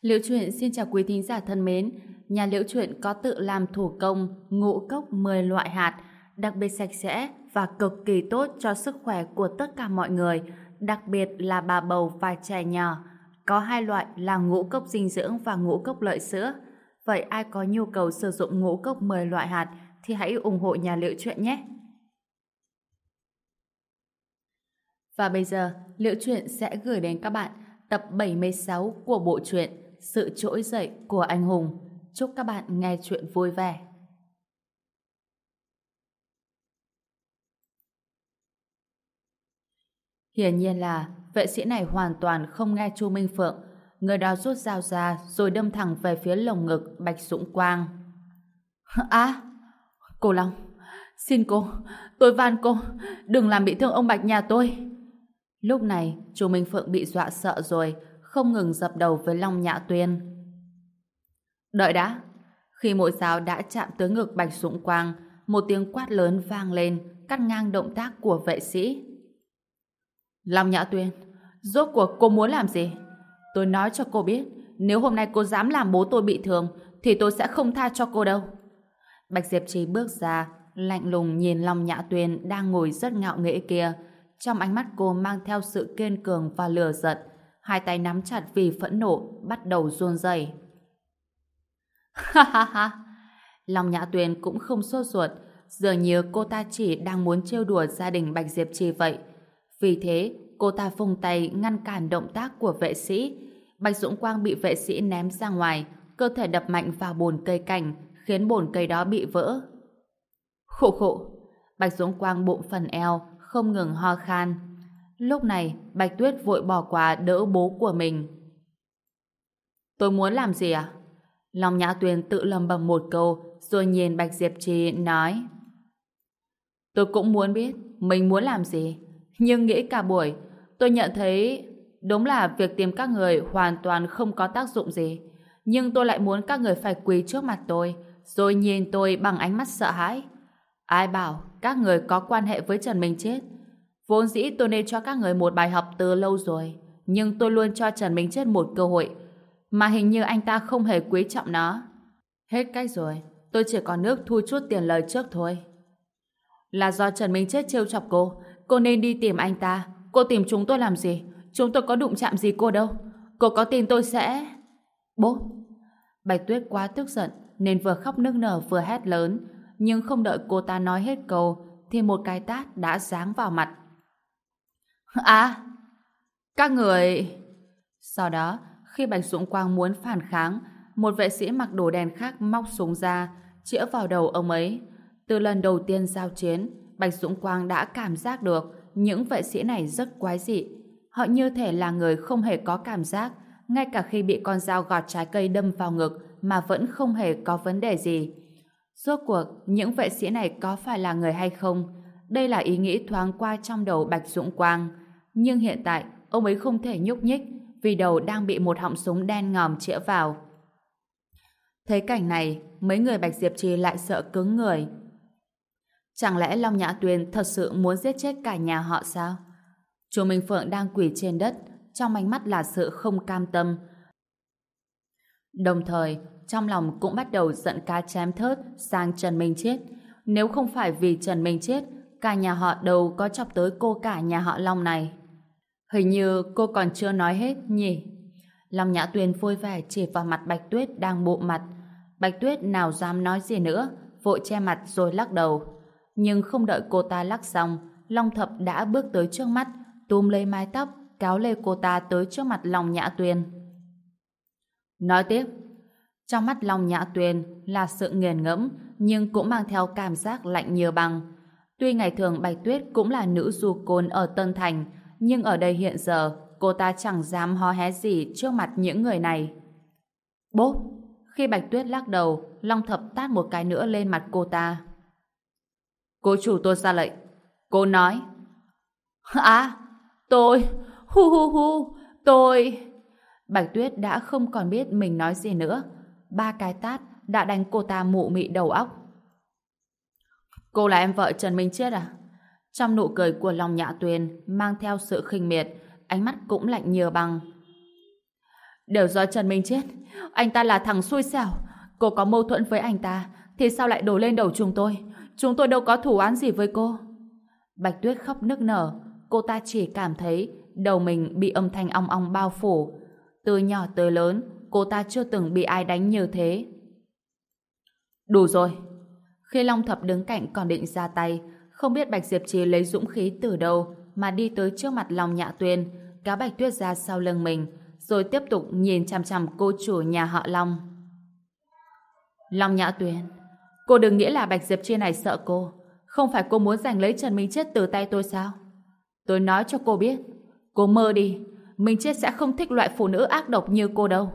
Liễu truyện xin chào quý thính giả thân mến. Nhà liễu truyện có tự làm thủ công ngũ cốc 10 loại hạt, đặc biệt sạch sẽ và cực kỳ tốt cho sức khỏe của tất cả mọi người, đặc biệt là bà bầu và trẻ nhỏ. Có hai loại là ngũ cốc dinh dưỡng và ngũ cốc lợi sữa. Vậy ai có nhu cầu sử dụng ngũ cốc 10 loại hạt thì hãy ủng hộ nhà liễu truyện nhé. Và bây giờ, Liễu Chuyện sẽ gửi đến các bạn tập 76 của bộ truyện sự Trỗi Dậy của Anh Hùng. Chúc các bạn nghe chuyện vui vẻ. Hiển nhiên là vệ sĩ này hoàn toàn không nghe Chu Minh Phượng. Người đó rút dao ra rồi đâm thẳng về phía lồng ngực Bạch Dũng Quang. À, cô Long, xin cô, tôi van cô, đừng làm bị thương ông Bạch nhà tôi. Lúc này, Chu Minh Phượng bị dọa sợ rồi, không ngừng dập đầu với Long Nhã Tuyên. Đợi đã! Khi mũi giáo đã chạm tới ngực Bạch Dũng Quang, một tiếng quát lớn vang lên, cắt ngang động tác của vệ sĩ. Long Nhã Tuyên, rốt cuộc cô muốn làm gì? Tôi nói cho cô biết, nếu hôm nay cô dám làm bố tôi bị thương, thì tôi sẽ không tha cho cô đâu. Bạch Diệp Trì bước ra, lạnh lùng nhìn Long Nhã Tuyên đang ngồi rất ngạo nghễ kia, trong ánh mắt cô mang theo sự kiên cường và lừa giận, hai tay nắm chặt vì phẫn nộ, bắt đầu run rẩy. Ha ha ha! Long Nhã Tuyền cũng không sốt ruột, dường như cô ta chỉ đang muốn trêu đùa gia đình Bạch Diệp Trì vậy. Vì thế, cô ta phung tay ngăn cản động tác của vệ sĩ. Bạch Dũng Quang bị vệ sĩ ném ra ngoài, cơ thể đập mạnh vào bồn cây cảnh, khiến bồn cây đó bị vỡ. Khổ khổ! Bạch Dũng Quang bụng phần eo, không ngừng ho khan. Lúc này, Bạch Tuyết vội bỏ qua đỡ bố của mình. Tôi muốn làm gì à? Long Nhã Tuyền tự lầm bầm một câu, rồi nhìn Bạch Diệp Trì nói. Tôi cũng muốn biết mình muốn làm gì, nhưng nghĩ cả buổi, tôi nhận thấy đúng là việc tìm các người hoàn toàn không có tác dụng gì. Nhưng tôi lại muốn các người phải quỳ trước mặt tôi, rồi nhìn tôi bằng ánh mắt sợ hãi. Ai bảo các người có quan hệ với Trần Minh Chết? Vốn dĩ tôi nên cho các người một bài học từ lâu rồi, nhưng tôi luôn cho Trần Minh Chết một cơ hội, mà hình như anh ta không hề quý trọng nó. Hết cách rồi, tôi chỉ còn nước thu chút tiền lời trước thôi. Là do Trần Minh Chết trêu chọc cô, cô nên đi tìm anh ta. Cô tìm chúng tôi làm gì? Chúng tôi có đụng chạm gì cô đâu. Cô có tin tôi sẽ... Bố! Bạch Tuyết quá tức giận, nên vừa khóc nức nở vừa hét lớn, nhưng không đợi cô ta nói hết câu thì một cái tát đã giáng vào mặt. À! Các người... Sau đó, khi Bạch Dũng Quang muốn phản kháng, một vệ sĩ mặc đồ đen khác móc súng ra, chĩa vào đầu ông ấy. Từ lần đầu tiên giao chiến, Bạch Dũng Quang đã cảm giác được những vệ sĩ này rất quái dị. Họ như thể là người không hề có cảm giác, ngay cả khi bị con dao gọt trái cây đâm vào ngực mà vẫn không hề có vấn đề gì. Rốt cuộc, những vệ sĩ này có phải là người hay không? Đây là ý nghĩ thoáng qua trong đầu Bạch Dũng Quang. Nhưng hiện tại, ông ấy không thể nhúc nhích vì đầu đang bị một họng súng đen ngòm chĩa vào. Thấy cảnh này, mấy người Bạch Diệp Trì lại sợ cứng người. Chẳng lẽ Long Nhã Tuyền thật sự muốn giết chết cả nhà họ sao? Chú Minh Phượng đang quỳ trên đất, trong ánh mắt là sự không cam tâm. Đồng thời, trong lòng cũng bắt đầu giận cá chém thớt sang Trần Minh Chết. Nếu không phải vì Trần Minh Chết, cả nhà họ đâu có chọc tới cô cả nhà họ Long này. Hình như cô còn chưa nói hết nhỉ? Long Nhã Tuyền vui vẻ chỉ vào mặt Bạch Tuyết đang bộ mặt. Bạch Tuyết nào dám nói gì nữa, vội che mặt rồi lắc đầu. Nhưng không đợi cô ta lắc xong, Long Thập đã bước tới trước mắt, túm lấy mái tóc, kéo lê cô ta tới trước mặt Long Nhã Tuyền. Nói tiếp, trong mắt Long Nhã Tuyền là sự nghiền ngẫm, nhưng cũng mang theo cảm giác lạnh như băng. Tuy ngày thường Bạch Tuyết cũng là nữ du côn ở Tân Thành, nhưng ở đây hiện giờ cô ta chẳng dám hó hé gì trước mặt những người này. Bốp! Khi Bạch Tuyết lắc đầu, Long Thập tát một cái nữa lên mặt cô ta. Cô chủ tôi ra lệnh. Cô nói. À, tôi, hu hu hu, tôi... Bạch Tuyết đã không còn biết mình nói gì nữa. Ba cái tát đã đánh cô ta mụ mị đầu óc. Cô là em vợ Trần Minh Chiết à? Trong nụ cười của Long Nhã Tuyền mang theo sự khinh miệt, ánh mắt cũng lạnh như băng. Đều do Trần Minh chết. Anh ta là thằng xui xẻo. Cô có mâu thuẫn với anh ta, thì sao lại đổ lên đầu chúng tôi? Chúng tôi đâu có thủ án gì với cô. Bạch Tuyết khóc nức nở. Cô ta chỉ cảm thấy đầu mình bị âm thanh ong ong bao phủ. Từ nhỏ tới lớn, cô ta chưa từng bị ai đánh như thế. Đủ rồi. Khi Long Thập đứng cạnh còn định ra tay, không biết Bạch Diệp Trì lấy dũng khí từ đâu mà đi tới trước mặt Long Nhạ Tuyên, cá Bạch Tuyết ra sau lưng mình, rồi tiếp tục nhìn chăm chăm cô chủ nhà họ Long. Long Nhã Tuyên, cô đừng nghĩ là Bạch Diệp Chi này sợ cô. Không phải cô muốn giành lấy Trần Minh Chết từ tay tôi sao? Tôi nói cho cô biết, cô mơ đi, Minh Chết sẽ không thích loại phụ nữ ác độc như cô đâu.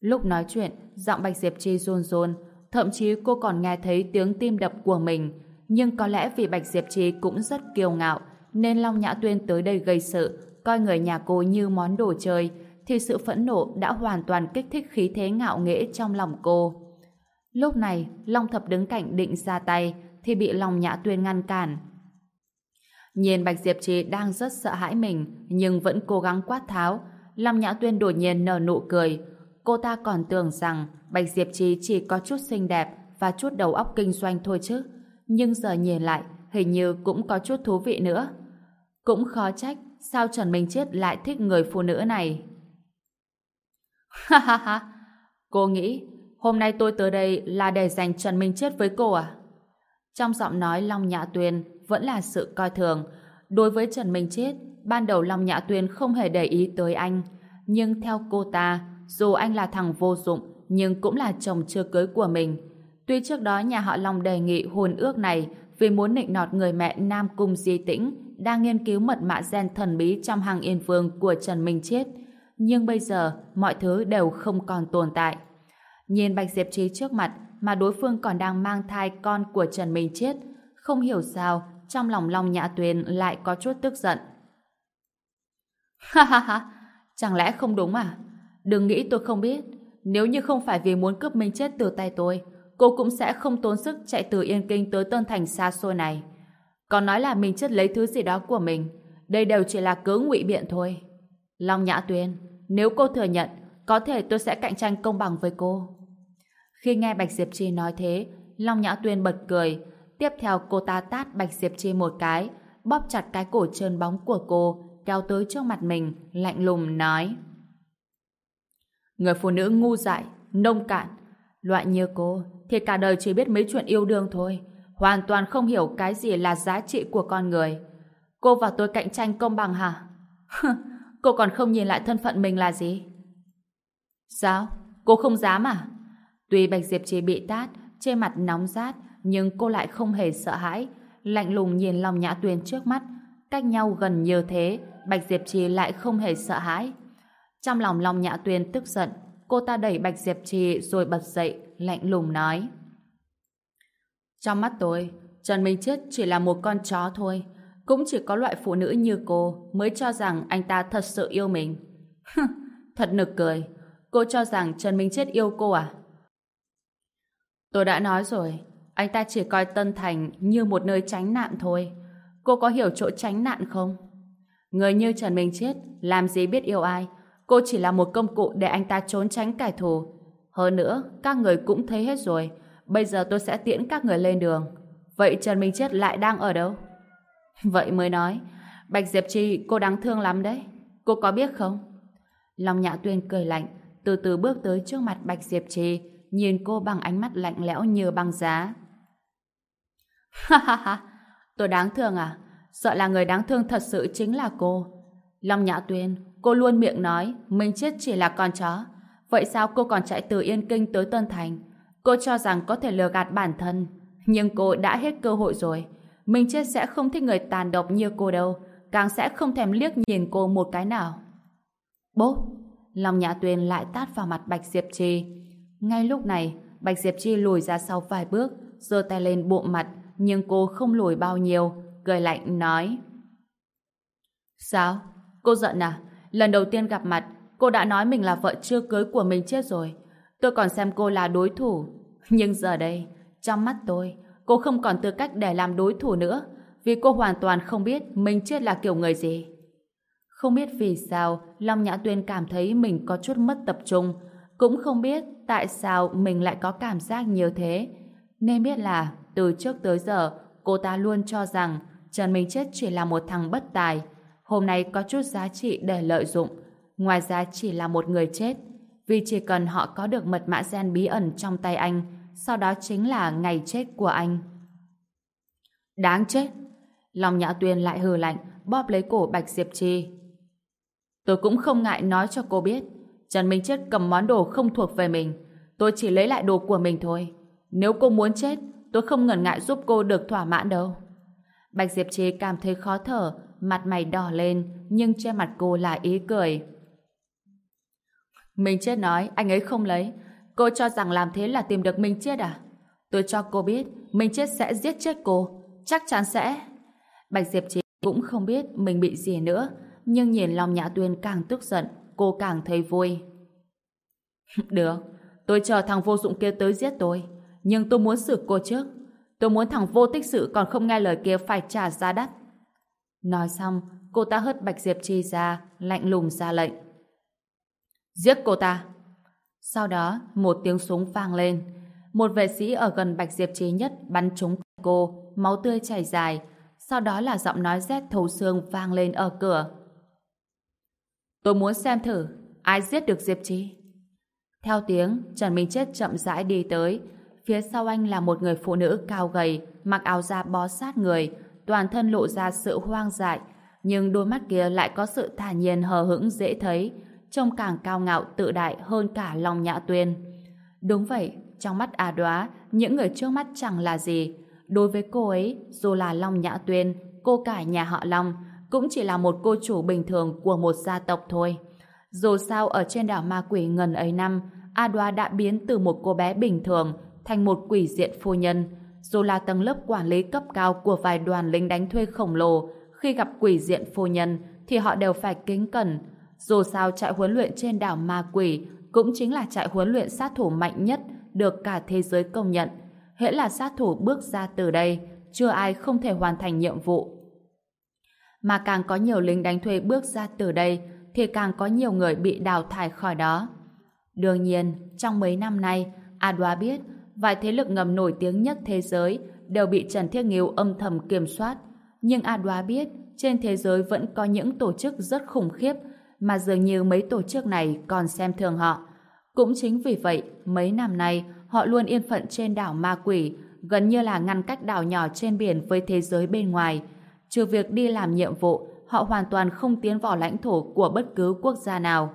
Lúc nói chuyện, giọng Bạch Diệp Chi run run, thậm chí cô còn nghe thấy tiếng tim đập của mình. Nhưng có lẽ vì Bạch Diệp trì cũng rất kiêu ngạo, nên Long Nhã Tuyên tới đây gây sự, coi người nhà cô như món đồ chơi, thì sự phẫn nộ đã hoàn toàn kích thích khí thế ngạo nghễ trong lòng cô. Lúc này, Long Thập đứng cạnh định ra tay, thì bị Long Nhã Tuyên ngăn cản. Nhìn Bạch Diệp Trì đang rất sợ hãi mình, nhưng vẫn cố gắng quát tháo. Long Nhã Tuyên đột nhiên nở nụ cười. Cô ta còn tưởng rằng Bạch Diệp Trì chỉ có chút xinh đẹp và chút đầu óc kinh doanh thôi chứ. Nhưng giờ nhìn lại, hình như cũng có chút thú vị nữa. Cũng khó trách sao Trần Minh Chết lại thích người phụ nữ này. Ha ha ha, cô nghĩ hôm nay tôi tới đây là để giành Trần Minh Chết với cô à? Trong giọng nói Long Nhã Tuyên vẫn là sự coi thường. Đối với Trần Minh Chết, ban đầu Long Nhã Tuyên không hề để ý tới anh. Nhưng theo cô ta, dù anh là thằng vô dụng, nhưng cũng là chồng chưa cưới của mình. Tuy trước đó nhà họ Long đề nghị hôn ước này vì muốn nịnh nọt người mẹ Nam Cung Di Tĩnh đang nghiên cứu mật mã gen thần bí trong hàng yên vương của Trần Minh Chết. Nhưng bây giờ, mọi thứ đều không còn tồn tại. Nhìn Bạch Diệp Trí trước mặt mà đối phương còn đang mang thai con của Trần Minh Chết, không hiểu sao trong lòng Long Nhã Tuyền lại có chút tức giận. Ha ha ha, chẳng lẽ không đúng à? Đừng nghĩ tôi không biết. Nếu như không phải vì muốn cướp Minh Chết từ tay tôi, cô cũng sẽ không tốn sức chạy từ Yên Kinh tới Tân Thành xa xôi này. Còn nói là mình chất lấy thứ gì đó của mình, đây đều chỉ là cớ ngụy biện thôi. Long Nhã Tuyên, nếu cô thừa nhận, có thể tôi sẽ cạnh tranh công bằng với cô. Khi nghe Bạch Diệp Chi nói thế, Long Nhã Tuyên bật cười. Tiếp theo cô ta tát Bạch Diệp Chi một cái, bóp chặt cái cổ trơn bóng của cô, kéo tới trước mặt mình, lạnh lùng nói. Người phụ nữ ngu dại, nông cạn, loại như cô thì cả đời chỉ biết mấy chuyện yêu đương thôi, hoàn toàn không hiểu cái gì là giá trị của con người. Cô và tôi cạnh tranh công bằng hả? cô còn không nhìn lại thân phận mình là gì? Sao? Cô không dám à? Tuy Bạch Diệp Trì bị tát, trên mặt nóng rát, nhưng cô lại không hề sợ hãi, lạnh lùng nhìn lòng Nhã Tuyền trước mắt, cách nhau gần như thế, Bạch Diệp Trì lại không hề sợ hãi. Trong lòng lòng Nhã Tuyền tức giận, cô ta đẩy Bạch Diệp Trì rồi bật dậy, lạnh lùng nói. Trong mắt tôi, Trần Minh Chết chỉ là một con chó thôi, cũng chỉ có loại phụ nữ như cô mới cho rằng anh ta thật sự yêu mình. thật nực cười, cô cho rằng Trần Minh Chết yêu cô à? Tôi đã nói rồi, anh ta chỉ coi Tân Thành như một nơi tránh nạn thôi. Cô có hiểu chỗ tránh nạn không? Người như Trần Minh Chết, làm gì biết yêu ai? Cô chỉ là một công cụ để anh ta trốn tránh kẻ thù. Hơn nữa, các người cũng thấy hết rồi. Bây giờ tôi sẽ tiễn các người lên đường. Vậy Trần Minh Chết lại đang ở đâu? Vậy mới nói, Bạch Diệp Chi cô đáng thương lắm đấy. Cô có biết không? Long Nhã Tuyên cười lạnh, từ từ bước tới trước mặt Bạch Diệp Trì, nhìn cô bằng ánh mắt lạnh lẽo như băng giá. Ha ha ha, tôi đáng thương à? Sợ là người đáng thương thật sự chính là cô. Long Nhã Tuyên, cô luôn miệng nói mình chết chỉ là con chó. Vậy sao cô còn chạy từ Yên Kinh tới Tân Thành? Cô cho rằng có thể lừa gạt bản thân. Nhưng cô đã hết cơ hội rồi. Mình chết sẽ không thích người tàn độc như cô đâu. Càng sẽ không thèm liếc nhìn cô một cái nào. Bố! lòng Nhã Tuyên lại tát vào mặt Bạch Diệp Trì. Ngay lúc này, Bạch Diệp Chi lùi ra sau vài bước, giơ tay lên bộ mặt, nhưng cô không lùi bao nhiêu, cười lạnh nói. Sao? Cô giận à? Lần đầu tiên gặp mặt, cô đã nói mình là vợ chưa cưới của mình chết rồi. Tôi còn xem cô là đối thủ. Nhưng giờ đây, trong mắt tôi, cô không còn tư cách để làm đối thủ nữa, vì cô hoàn toàn không biết mình chết là kiểu người gì. Không biết vì sao Long Nhã Tuyên cảm thấy mình có chút mất tập trung. Cũng không biết tại sao mình lại có cảm giác như thế. Nên biết là từ trước tới giờ cô ta luôn cho rằng Trần Minh Chết chỉ là một thằng bất tài. Hôm nay có chút giá trị để lợi dụng. Ngoài ra chỉ là một người chết. Vì chỉ cần họ có được mật mã gen bí ẩn trong tay anh, sau đó chính là ngày chết của anh. Đáng chết! lòng Nhã Tuyên lại hừ lạnh, bóp lấy cổ Bạch Diệp Chi. Tôi cũng không ngại nói cho cô biết, Trần Minh Chết cầm món đồ không thuộc về mình. Tôi chỉ lấy lại đồ của mình thôi. Nếu cô muốn chết, tôi không ngần ngại giúp cô được thỏa mãn đâu. Bạch Diệp Chi cảm thấy khó thở, mặt mày đỏ lên, nhưng che mặt cô là ý cười. Minh Chết nói anh ấy không lấy. Cô cho rằng làm thế là tìm được Minh Chết à? Tôi cho cô biết Minh Chết sẽ giết chết cô. Chắc chắn sẽ. Bạch Diệp Chí cũng không biết mình bị gì nữa, nhưng nhìn lòng Nhã Tuyên càng tức giận, cô càng thấy vui. Được, tôi chờ thằng vô dụng kia tới giết tôi, nhưng tôi muốn xử cô trước. Tôi muốn thằng vô tích sự còn không nghe lời kia phải trả giá đắt. Nói xong, cô ta hất Bạch Diệp Chi ra, lạnh lùng ra lệnh. Giết cô ta! Sau đó, một tiếng súng vang lên. Một vệ sĩ ở gần Bạch Diệp chế nhất bắn trúng cô, máu tươi chảy dài. Sau đó là giọng nói rét thấu xương vang lên ở cửa. Tôi muốn xem thử, ai giết được Diệp chế. Theo tiếng, Trần Minh Chết chậm rãi đi tới. Phía sau anh là một người phụ nữ cao gầy, mặc áo da bó sát người, toàn thân lộ ra sự hoang dại, nhưng đôi mắt kia lại có sự thả nhiên hờ hững dễ thấy, trông càng cao ngạo tự đại hơn cả Long Nhã Tuyên. Đúng vậy, trong mắt A Đoá, những người trước mắt chẳng là gì. Đối với cô ấy, dù là Long Nhã Tuyên, cô cả nhà họ Long, cũng chỉ là một cô chủ bình thường của một gia tộc thôi. Dù sao ở trên đảo ma quỷ ngần ấy năm, A Đoá đã biến từ một cô bé bình thường thành một quỷ diện phu nhân. Dù là tầng lớp quản lý cấp cao của vài đoàn lính đánh thuê khổng lồ, khi gặp quỷ diện phu nhân thì họ đều phải kính cẩn. Dù sao trại huấn luyện trên đảo ma quỷ cũng chính là trại huấn luyện sát thủ mạnh nhất được cả thế giới công nhận. Hễ là sát thủ bước ra từ đây, chưa ai không thể hoàn thành nhiệm vụ. Mà càng có nhiều lính đánh thuê bước ra từ đây, thì càng có nhiều người bị đào thải khỏi đó. Đương nhiên, trong mấy năm nay, A Đoá biết vài thế lực ngầm nổi tiếng nhất thế giới đều bị Trần Thiết Nghiêu âm thầm kiểm soát. Nhưng A Đoá biết trên thế giới vẫn có những tổ chức rất khủng khiếp mà dường như mấy tổ chức này còn xem thường họ. Cũng chính vì vậy, mấy năm nay họ luôn yên phận trên đảo ma quỷ, gần như là ngăn cách đảo nhỏ trên biển với thế giới bên ngoài. Trừ việc đi làm nhiệm vụ, họ hoàn toàn không tiến vào lãnh thổ của bất cứ quốc gia nào.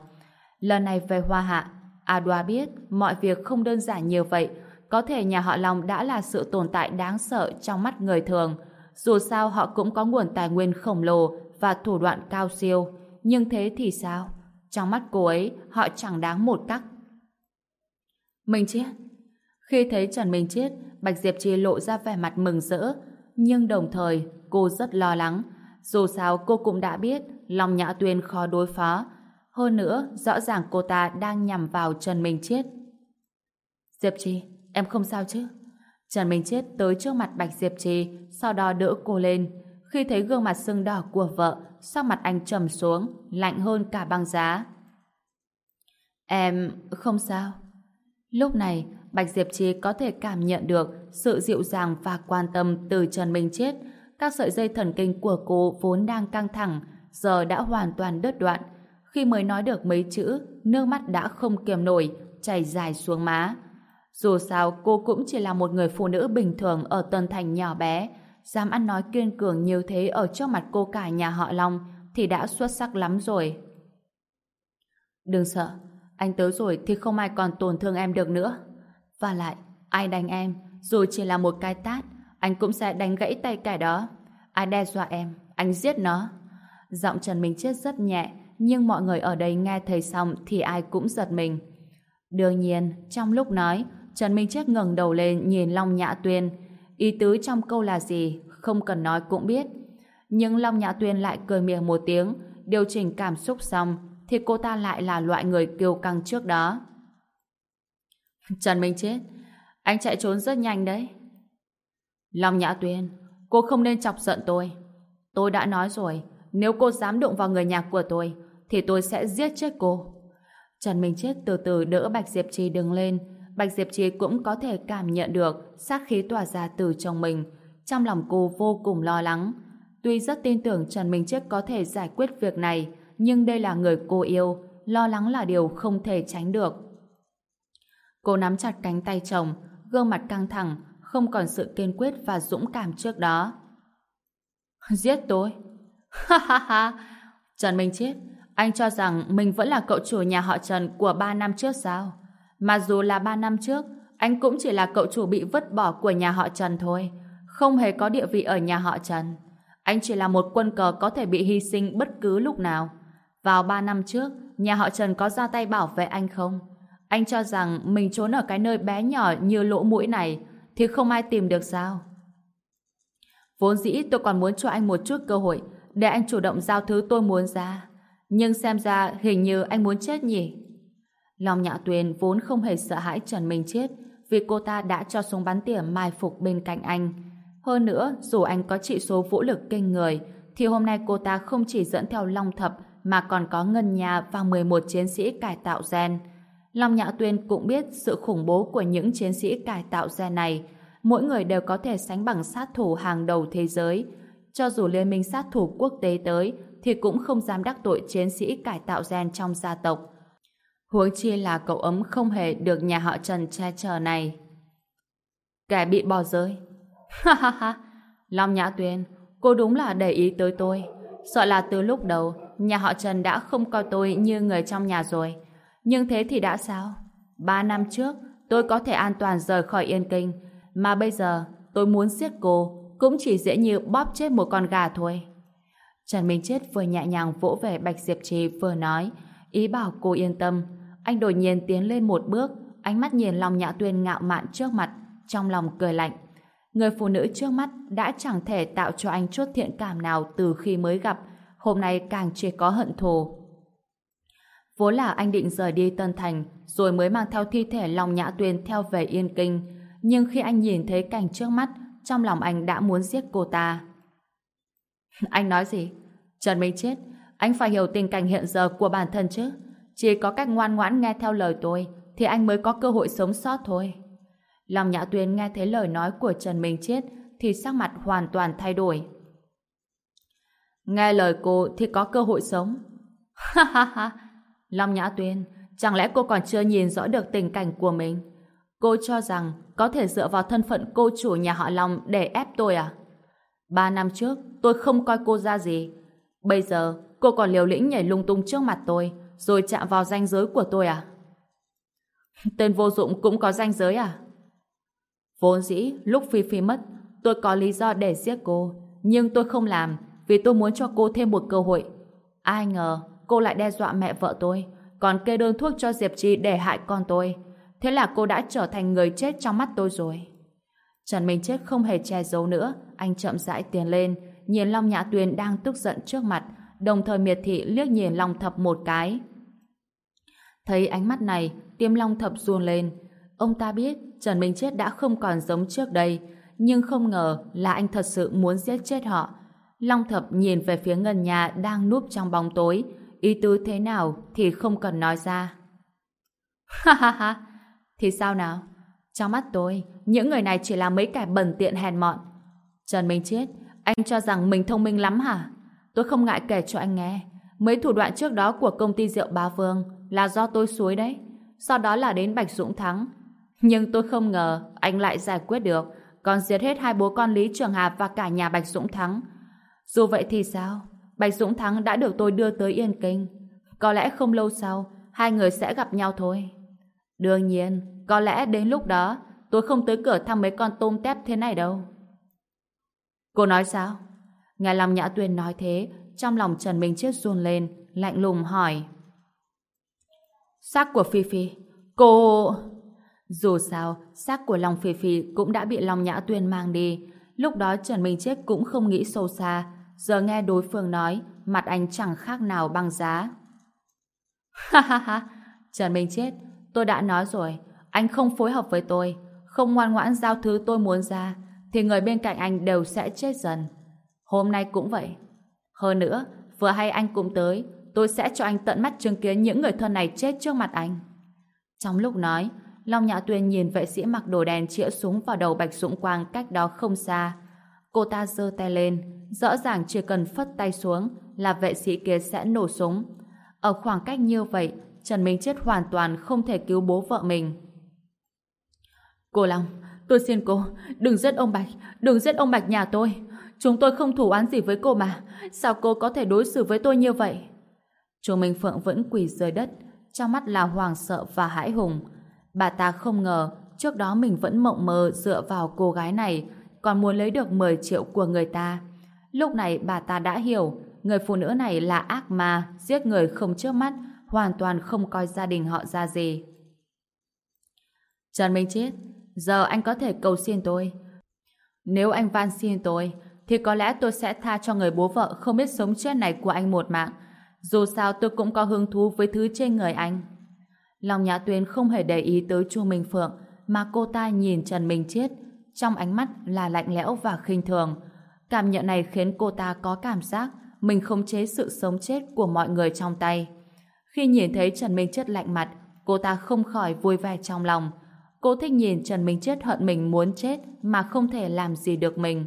Lần này về Hoa Hạ, Adwa biết mọi việc không đơn giản như vậy, có thể nhà họ Long đã là sự tồn tại đáng sợ trong mắt người thường. Dù sao họ cũng có nguồn tài nguyên khổng lồ và thủ đoạn cao siêu. Nhưng thế thì sao? Trong mắt cô ấy, họ chẳng đáng một cắc. Minh Chiết Khi thấy Trần Minh Chiết, Bạch Diệp Chi lộ ra vẻ mặt mừng rỡ. Nhưng đồng thời, cô rất lo lắng. Dù sao cô cũng đã biết Long Nhã Tuyên khó đối phó. Hơn nữa, rõ ràng cô ta đang nhằm vào Trần Minh Chiết. Diệp Chi, em không sao chứ? Trần Minh Chiết tới trước mặt Bạch Diệp Trì, sau đó đỡ cô lên. Khi thấy gương mặt sưng đỏ của vợ, sắc mặt anh trầm xuống, lạnh hơn cả băng giá. Em không sao. Lúc này, Bạch Diệp Trì có thể cảm nhận được sự dịu dàng và quan tâm từ Trần Minh chết. Các sợi dây thần kinh của cô vốn đang căng thẳng, giờ đã hoàn toàn đứt đoạn. Khi mới nói được mấy chữ, nước mắt đã không kiềm nổi, chảy dài xuống má. Dù sao cô cũng chỉ là một người phụ nữ bình thường ở Tân Thành nhỏ bé, dám ăn nói kiên cường nhiều thế ở trước mặt cô cả nhà họ Long thì đã xuất sắc lắm rồi. Đừng sợ, anh tới rồi thì không ai còn tổn thương em được nữa. Và lại, ai đánh em, dù chỉ là một cái tát, anh cũng sẽ đánh gãy tay kẻ đó. Ai đe dọa em, anh giết nó. Giọng Trần Minh Chết rất nhẹ, nhưng mọi người ở đây nghe thấy xong thì ai cũng giật mình. Đương nhiên, trong lúc nói, Trần Minh Chết ngẩng đầu lên nhìn Long Nhã Tuyên. Ý tứ trong câu là gì, không cần nói cũng biết. Nhưng Long Nhã Tuyên lại cười miệng một tiếng, điều chỉnh cảm xúc xong, thì cô ta lại là loại người kiêu căng trước đó. Trần Minh Chết, anh chạy trốn rất nhanh đấy. Long Nhã Tuyên, cô không nên chọc giận tôi. Tôi đã nói rồi, nếu cô dám đụng vào người nhà của tôi, thì tôi sẽ giết chết cô. Trần Minh Chết từ từ đỡ Bạch Diệp Trì đứng lên. Bạch Diệp Trì cũng có thể cảm nhận được sát khí tỏa ra từ trong mình. Trong lòng cô vô cùng lo lắng. Tuy rất tin tưởng Trần Minh Chết có thể giải quyết việc này, nhưng đây là người cô yêu, lo lắng là điều không thể tránh được. Cô nắm chặt cánh tay chồng, gương mặt căng thẳng, không còn sự kiên quyết và dũng cảm trước đó. Giết tôi? Ha ha ha! Trần Minh Chết, anh cho rằng mình vẫn là cậu chủ nhà họ Trần của ba năm trước sao? Mà dù là ba năm trước, anh cũng chỉ là cậu chủ bị vứt bỏ của nhà họ Trần thôi, không hề có địa vị ở nhà họ Trần. Anh chỉ là một quân cờ có thể bị hy sinh bất cứ lúc nào. Vào ba năm trước, nhà họ Trần có ra tay bảo vệ anh không? Anh cho rằng mình trốn ở cái nơi bé nhỏ như lỗ mũi này thì không ai tìm được sao? Vốn dĩ tôi còn muốn cho anh một chút cơ hội để anh chủ động giao thứ tôi muốn ra. Nhưng xem ra hình như anh muốn chết nhỉ? Long Nhã Tuyền vốn không hề sợ hãi Trần Minh chết vì cô ta đã cho súng bắn tỉa mai phục bên cạnh anh. Hơn nữa, dù anh có trị số vũ lực kinh người, thì hôm nay cô ta không chỉ dẫn theo Long Thập mà còn có Ngân Nhà và 11 chiến sĩ cải tạo gen. Long Nhã Tuyên cũng biết sự khủng bố của những chiến sĩ cải tạo gen này. Mỗi người đều có thể sánh bằng sát thủ hàng đầu thế giới. Cho dù liên minh sát thủ quốc tế tới, thì cũng không dám đắc tội chiến sĩ cải tạo gen trong gia tộc. Huống chi là cậu ấm không hề được nhà họ Trần che chở này. Kẻ bị bỏ rơi. Ha ha ha. Long Nhã Tuyên, cô đúng là để ý tới tôi. Sợ là từ lúc đầu, nhà họ Trần đã không coi tôi như người trong nhà rồi. Nhưng thế thì đã sao? Ba năm trước, tôi có thể an toàn rời khỏi Yên Kinh. Mà bây giờ, tôi muốn giết cô, cũng chỉ dễ như bóp chết một con gà thôi. Trần Minh Chết vừa nhẹ nhàng vỗ về Bạch Diệp Trì vừa nói, ý bảo cô yên tâm. Anh đột nhiên tiến lên một bước, ánh mắt nhìn Long Nhã Tuyên ngạo mạn trước mặt, trong lòng cười lạnh. Người phụ nữ trước mắt đã chẳng thể tạo cho anh chút thiện cảm nào từ khi mới gặp, hôm nay càng chỉ có hận thù. Vốn là anh định rời đi Tân Thành, rồi mới mang theo thi thể Long Nhã Tuyên theo về Yên Kinh. Nhưng khi anh nhìn thấy cảnh trước mắt, trong lòng anh đã muốn giết cô ta. Anh nói gì? Trần Minh chết, anh phải hiểu tình cảnh hiện giờ của bản thân chứ. Chỉ có cách ngoan ngoãn nghe theo lời tôi, thì anh mới có cơ hội sống sót thôi. lòng Nhã Tuyên nghe thấy lời nói của Trần Minh Chết thì sắc mặt hoàn toàn thay đổi. Nghe lời cô thì có cơ hội sống. Ha ha ha! Long Nhã Tuyên, chẳng lẽ cô còn chưa nhìn rõ được tình cảnh của mình? Cô cho rằng có thể dựa vào thân phận cô chủ nhà họ Long để ép tôi à? Ba năm trước, tôi không coi cô ra gì. Bây giờ, cô còn liều lĩnh nhảy lung tung trước mặt tôi, rồi chạm vào danh giới của tôi à? Tên vô dụng cũng có danh giới à? Vốn dĩ, lúc Phi Phi mất, tôi có lý do để giết cô, nhưng tôi không làm vì tôi muốn cho cô thêm một cơ hội. Ai ngờ, cô lại đe dọa mẹ vợ tôi, còn kê đơn thuốc cho Diệp Trì để hại con tôi. Thế là cô đã trở thành người chết trong mắt tôi rồi. Trần Minh Chết không hề che giấu nữa, anh chậm rãi tiến lên, nhìn Long Nhã Tuyền đang tức giận trước mặt, đồng thời miệt thị liếc nhìn Long Thập một cái. Thấy ánh mắt này, tiêm Long Thập run lên. Ông ta biết Trần Minh Chết đã không còn giống trước đây, nhưng không ngờ là anh thật sự muốn giết chết họ. Long Thập nhìn về phía ngân nhà đang núp trong bóng tối, ý tứ thế nào thì không cần nói ra. Ha ha ha, thì sao nào? Trong mắt tôi, những người này chỉ là mấy kẻ bẩn tiện hèn mọn. Trần Minh Chết, anh cho rằng mình thông minh lắm hả? Tôi không ngại kể cho anh nghe. Mấy thủ đoạn trước đó của công ty rượu Ba Vương là do tôi suối đấy. Sau đó là đến Bạch Dũng Thắng. Nhưng tôi không ngờ anh lại giải quyết được, còn giết hết hai bố con Lý Trường Hà và cả nhà Bạch Dũng Thắng. Dù vậy thì sao? Bạch Dũng Thắng đã được tôi đưa tới Yên Kinh. Có lẽ không lâu sau, hai người sẽ gặp nhau thôi. Đương nhiên, có lẽ đến lúc đó, tôi không tới cửa thăm mấy con tôm tép thế này đâu. Cô nói sao? Nghe lòng Nhã Tuyên nói thế, trong lòng Trần Minh Chết run lên, lạnh lùng hỏi. Xác của Phi Phi, cô... Dù sao, xác của Long Phi Phi cũng đã bị Long Nhã Tuyên mang đi. Lúc đó Trần Minh Chết cũng không nghĩ sâu xa. Giờ nghe đối phương nói, mặt anh chẳng khác nào băng giá. Ha ha ha, Trần Minh Chết, tôi đã nói rồi, anh không phối hợp với tôi, không ngoan ngoãn giao thứ tôi muốn ra, thì người bên cạnh anh đều sẽ chết dần. Hôm nay cũng vậy. Hơn nữa, vừa hay anh cũng tới, tôi sẽ cho anh tận mắt chứng kiến những người thân này chết trước mặt anh. Trong lúc nói, Long Nhã Tuyên nhìn vệ sĩ mặc đồ đen chĩa súng vào đầu Bạch Dũng Quang cách đó không xa. Cô ta giơ tay lên, rõ ràng chỉ cần phất tay xuống là vệ sĩ kia sẽ nổ súng. Ở khoảng cách như vậy, Trần Minh Chết hoàn toàn không thể cứu bố vợ mình. Cô Long, tôi xin cô, đừng giết ông Bạch, đừng giết ông Bạch nhà tôi. Chúng tôi không thủ án gì với cô mà. Sao cô có thể đối xử với tôi như vậy? Chu Minh Phượng vẫn quỳ dưới đất, trong mắt là hoàng sợ và hãi hùng. Bà ta không ngờ trước đó mình vẫn mộng mơ dựa vào cô gái này còn muốn lấy được 10 triệu của người ta. Lúc này bà ta đã hiểu người phụ nữ này là ác ma, giết người không trước mắt, hoàn toàn không coi gia đình họ ra gì. Trần Minh Chết, giờ anh có thể cầu xin tôi. Nếu anh van xin tôi, thì có lẽ tôi sẽ tha cho người bố vợ không biết sống chết này của anh một mạng. Dù sao tôi cũng có hứng thú với thứ trên người anh. Lòng Nhã Tuyên không hề để ý tới Chu Minh Phượng, mà cô ta nhìn Trần Minh Chết, trong ánh mắt là lạnh lẽo và khinh thường. Cảm nhận này khiến cô ta có cảm giác mình không chế sự sống chết của mọi người trong tay. Khi nhìn thấy Trần Minh Chết lạnh mặt, cô ta không khỏi vui vẻ trong lòng. Cô thích nhìn Trần Minh Chết hận mình muốn chết mà không thể làm gì được mình.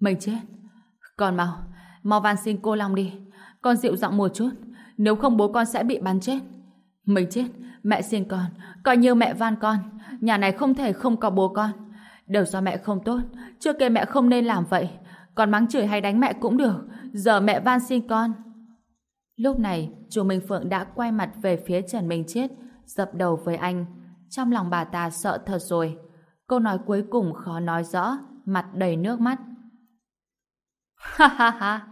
Mình chết. Con mau, mau van xin cô Long đi. Con dịu giọng một chút, nếu không bố con sẽ bị bắn chết. Mình chết, mẹ xin con, coi như mẹ van con. Nhà này không thể không có bố con. Đều do mẹ không tốt, chưa kể mẹ không nên làm vậy. Con mắng chửi hay đánh mẹ cũng được, giờ mẹ van xin con. Lúc này, chú Minh Phượng đã quay mặt về phía Trần Minh Chết, dập đầu với anh. Trong lòng bà ta sợ thật rồi. Câu nói cuối cùng khó nói rõ, mặt đầy nước mắt. Ha ha ha!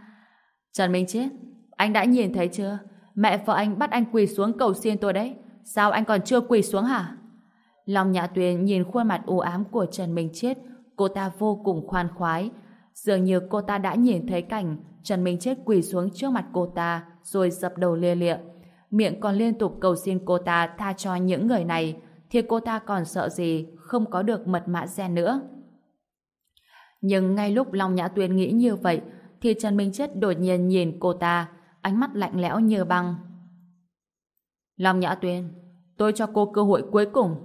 Trần Minh Chết, anh đã nhìn thấy chưa? Mẹ vợ anh bắt anh quỳ xuống cầu xin tôi đấy. Sao anh còn chưa quỳ xuống hả? Long Nhã Tuyền nhìn khuôn mặt u ám của Trần Minh Chết, cô ta vô cùng khoan khoái. Dường như cô ta đã nhìn thấy cảnh Trần Minh Chết quỳ xuống trước mặt cô ta rồi dập đầu lia lịa. Miệng còn liên tục cầu xin cô ta tha cho những người này thì cô ta còn sợ gì không có được mật mã gen nữa. Nhưng ngay lúc Long Nhã Tuyên nghĩ như vậy thì Trần Minh Chết đột nhiên nhìn cô ta ánh mắt lạnh lẽo như băng. Long Nhã Tuyên tôi cho cô cơ hội cuối cùng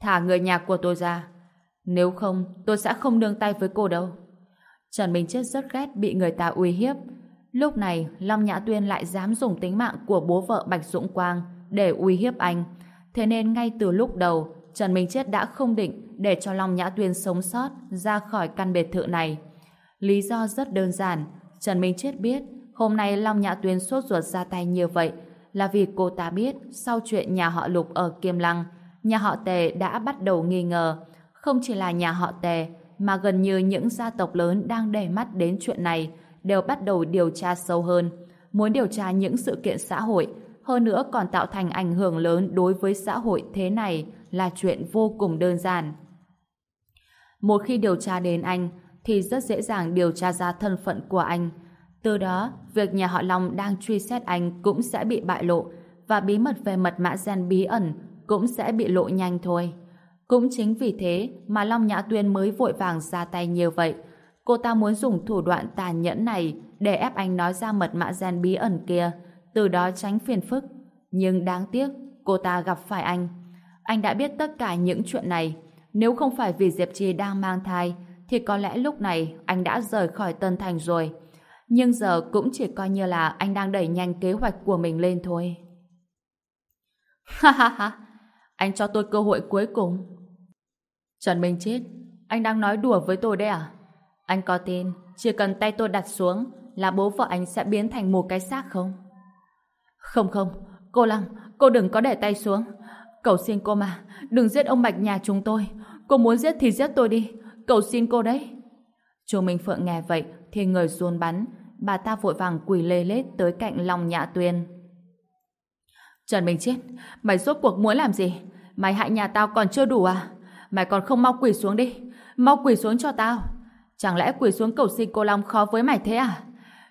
thả người nhà của tôi ra. Nếu không, tôi sẽ không nương tay với cô đâu. Trần Minh Chết rất ghét bị người ta uy hiếp. Lúc này, Long Nhã Tuyên lại dám dùng tính mạng của bố vợ Bạch Dũng Quang để uy hiếp anh. Thế nên ngay từ lúc đầu, Trần Minh Chết đã không định để cho Long Nhã Tuyên sống sót ra khỏi căn biệt thự này. Lý do rất đơn giản. Trần Minh Chết biết hôm nay Long Nhã Tuyên sốt ruột ra tay như vậy là vì cô ta biết sau chuyện nhà họ Lục ở Kiêm Lăng, nhà họ Tề đã bắt đầu nghi ngờ. Không chỉ là nhà họ Tề, mà gần như những gia tộc lớn đang để mắt đến chuyện này đều bắt đầu điều tra sâu hơn, muốn điều tra những sự kiện xã hội, hơn nữa còn tạo thành ảnh hưởng lớn đối với xã hội thế này là chuyện vô cùng đơn giản. Một khi điều tra đến anh, thì rất dễ dàng điều tra ra thân phận của anh. Từ đó, việc nhà họ Long đang truy xét anh cũng sẽ bị bại lộ và bí mật về mật mã gen bí ẩn cũng sẽ bị lộ nhanh thôi. Cũng chính vì thế mà Long Nhã Tuyên mới vội vàng ra tay như vậy. Cô ta muốn dùng thủ đoạn tàn nhẫn này để ép anh nói ra mật mã gen bí ẩn kia, từ đó tránh phiền phức. Nhưng đáng tiếc, cô ta gặp phải anh. Anh đã biết tất cả những chuyện này. Nếu không phải vì Diệp Trì đang mang thai, thì có lẽ lúc này anh đã rời khỏi Tân Thành rồi. Nhưng giờ cũng chỉ coi như là anh đang đẩy nhanh kế hoạch của mình lên thôi. Ha ha ha! Anh cho tôi cơ hội cuối cùng. Trần Minh Chết, anh đang nói đùa với tôi đấy à? Anh có tin chỉ cần tay tôi đặt xuống là bố vợ anh sẽ biến thành một cái xác không? Không không, cô Lăng, cô đừng có để tay xuống. Cầu xin cô mà, đừng giết ông Bạch nhà chúng tôi. Cô muốn giết thì giết tôi đi. Cầu xin cô đấy. Chu Minh Phượng nghe vậy thì người run bắn. Bà ta vội vàng quỳ lê lết tới cạnh Long Nhã Tuyên. Trần Minh Chết, mày rốt cuộc muốn làm gì? Mày hại nhà tao còn chưa đủ à? Mày còn không mau quỳ xuống đi. Mau quỳ xuống cho tao. Chẳng lẽ quỳ xuống cầu xin cô Long khó với mày thế à?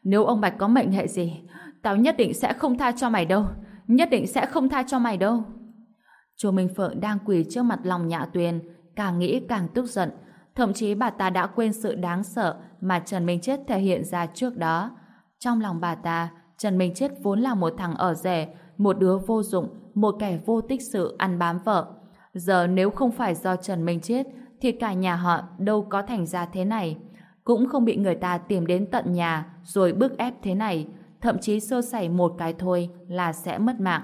Nếu ông Bạch có mệnh hệ gì, tao nhất định sẽ không tha cho mày đâu. Nhất định sẽ không tha cho mày đâu. Chu Minh Phượng đang quỳ trước mặt lòng nhạ tuyền, càng nghĩ càng tức giận. Thậm chí bà ta đã quên sự đáng sợ mà Trần Minh Chết thể hiện ra trước đó. Trong lòng bà ta, Trần Minh Chết vốn là một thằng ở rẻ, một đứa vô dụng, một kẻ vô tích sự ăn bám vợ. Giờ nếu không phải do Trần Minh Chết, thì cả nhà họ đâu có thành ra thế này. Cũng không bị người ta tìm đến tận nhà rồi bức ép thế này. Thậm chí sơ sẩy một cái thôi là sẽ mất mạng.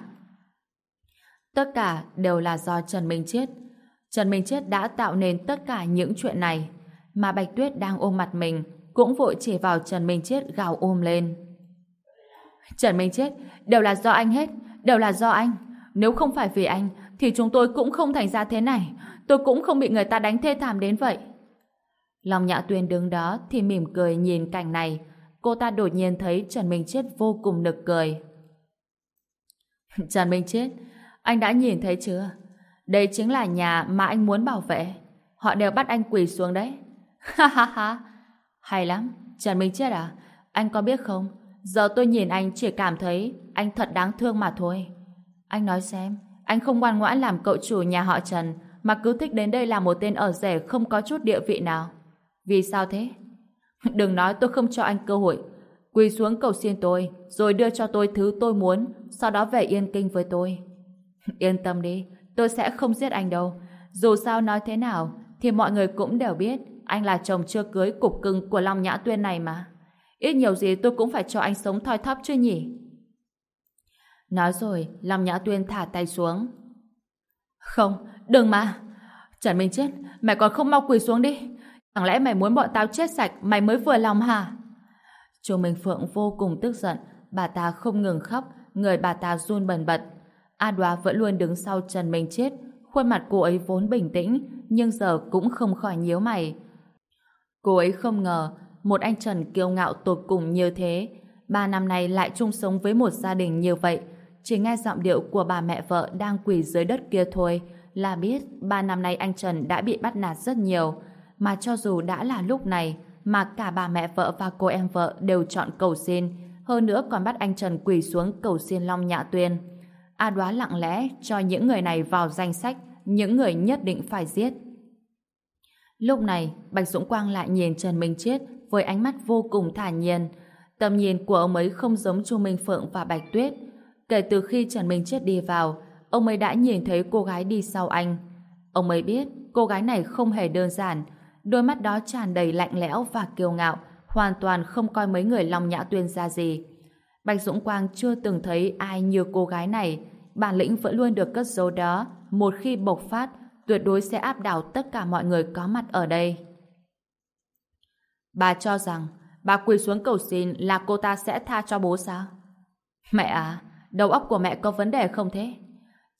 Tất cả đều là do Trần Minh Chết. Trần Minh Chết đã tạo nên tất cả những chuyện này. Mà Bạch Tuyết đang ôm mặt mình cũng vội chỉ vào Trần Minh Chết gào ôm lên. Trần Minh Chết, đều là do anh hết, đều là do anh. Nếu không phải vì anh, thì chúng tôi cũng không thành ra thế này. Tôi cũng không bị người ta đánh thê thảm đến vậy. Lòng Nhã Tuyên đứng đó thì mỉm cười nhìn cảnh này. Cô ta đột nhiên thấy Trần Minh Chết vô cùng nực cười. Trần Minh Chết, anh đã nhìn thấy chưa? Đây chính là nhà mà anh muốn bảo vệ. Họ đều bắt anh quỳ xuống đấy. Ha ha ha. Hay lắm. Trần Minh Chết à? Anh có biết không? Giờ tôi nhìn anh chỉ cảm thấy anh thật đáng thương mà thôi. Anh nói xem, anh không ngoan ngoãn làm cậu chủ nhà họ Trần mà cứ thích đến đây làm một tên ở rẻ không có chút địa vị nào. Vì sao thế? Đừng nói tôi không cho anh cơ hội. Quỳ xuống cầu xin tôi, rồi đưa cho tôi thứ tôi muốn, sau đó về yên kinh với tôi. Yên tâm đi, tôi sẽ không giết anh đâu. Dù sao nói thế nào, thì mọi người cũng đều biết anh là chồng chưa cưới cục cưng của Long Nhã Tuyên này mà. Ít nhiều gì tôi cũng phải cho anh sống thoi thóp chứ nhỉ? Nói rồi, Long Nhã Tuyên thả tay xuống. Không, đừng mà. Trần Minh Chết, mẹ còn không mau quỳ xuống đi. Chẳng lẽ mày muốn bọn tao chết sạch, mày mới vừa lòng hả? Chu Minh Phượng vô cùng tức giận, bà ta không ngừng khóc, người bà ta run bần bật. A Đoá vẫn luôn đứng sau Trần Minh Chết, khuôn mặt cô ấy vốn bình tĩnh, nhưng giờ cũng không khỏi nhíu mày. Cô ấy không ngờ, một anh Trần kiêu ngạo tột cùng như thế, ba năm nay lại chung sống với một gia đình như vậy, chỉ nghe giọng điệu của bà mẹ vợ đang quỳ dưới đất kia thôi là biết ba năm nay anh Trần đã bị bắt nạt rất nhiều, mà cho dù đã là lúc này mà cả bà mẹ vợ và cô em vợ đều chọn cầu xin, hơn nữa còn bắt anh Trần quỳ xuống cầu xin Long Nhã Tuyên. A đoá lặng lẽ cho những người này vào danh sách những người nhất định phải giết. Lúc này, Bạch Dũng Quang lại nhìn Trần Minh Chiết với ánh mắt vô cùng thản nhiên. Tầm nhìn của ông ấy không giống Chu Minh Phượng và Bạch Tuyết. Kể từ khi Trần Minh Chiết đi vào, ông ấy đã nhìn thấy cô gái đi sau anh. Ông ấy biết cô gái này không hề đơn giản, đôi mắt đó tràn đầy lạnh lẽo và kiêu ngạo, hoàn toàn không coi mấy người Long Nhã Tuyên ra gì. Bạch Dũng Quang chưa từng thấy ai như cô gái này, bản lĩnh vẫn luôn được cất giấu đó, một khi bộc phát, tuyệt đối sẽ áp đảo tất cả mọi người có mặt ở đây. Bà cho rằng bà quỳ xuống cầu xin là cô ta sẽ tha cho bố sao? Mẹ à, đầu óc của mẹ có vấn đề không thế?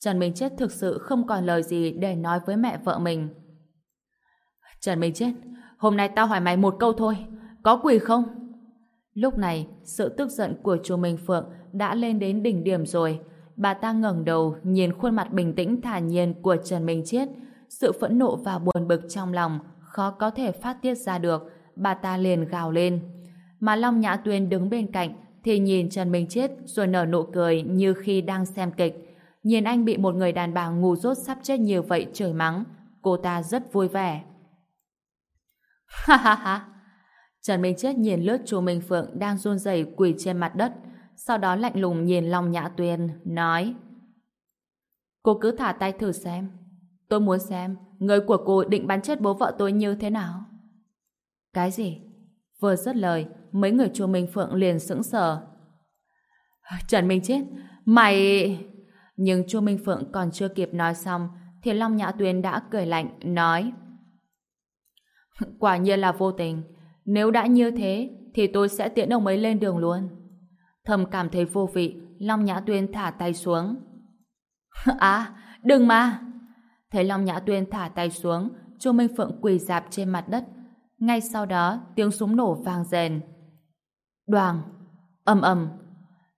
Trần Minh Chết thực sự không còn lời gì để nói với mẹ vợ mình. Trần Minh Chết, hôm nay tao hỏi mày một câu thôi, có quỳ không? Lúc này, sự tức giận của chú Minh Phượng đã lên đến đỉnh điểm rồi. Bà ta ngẩng đầu nhìn khuôn mặt bình tĩnh thản nhiên của Trần Minh Chết. Sự phẫn nộ và buồn bực trong lòng khó có thể phát tiết ra được. Bà ta liền gào lên. Mà Long Nhã Tuyên đứng bên cạnh thì nhìn Trần Minh Chết rồi nở nụ cười như khi đang xem kịch. Nhìn anh bị một người đàn bà ngu dốt sắp chết như vậy trời mắng. Cô ta rất vui vẻ. Ha ha ha! Trần Minh Chết nhìn lướt chú Minh Phượng đang run rẩy quỳ trên mặt đất, sau đó lạnh lùng nhìn Long Nhã Tuyên, nói Cô cứ thả tay thử xem. Tôi muốn xem người của cô định bắn chết bố vợ tôi như thế nào. Cái gì? Vừa dứt lời, mấy người chú Minh Phượng liền sững sờ. Trần Minh Chết, mày... Nhưng chu Minh Phượng còn chưa kịp nói xong, thì Long Nhã Tuyên đã cười lạnh, nói Quả nhiên là vô tình. Nếu đã như thế, thì tôi sẽ tiễn ông ấy lên đường luôn. Thầm cảm thấy vô vị, Long Nhã Tuyên thả tay xuống. À, đừng mà! Thấy Long Nhã Tuyên thả tay xuống, Chu Minh Phượng quỳ dạp trên mặt đất. Ngay sau đó, tiếng súng nổ vang rền. Đoàn! ầm ầm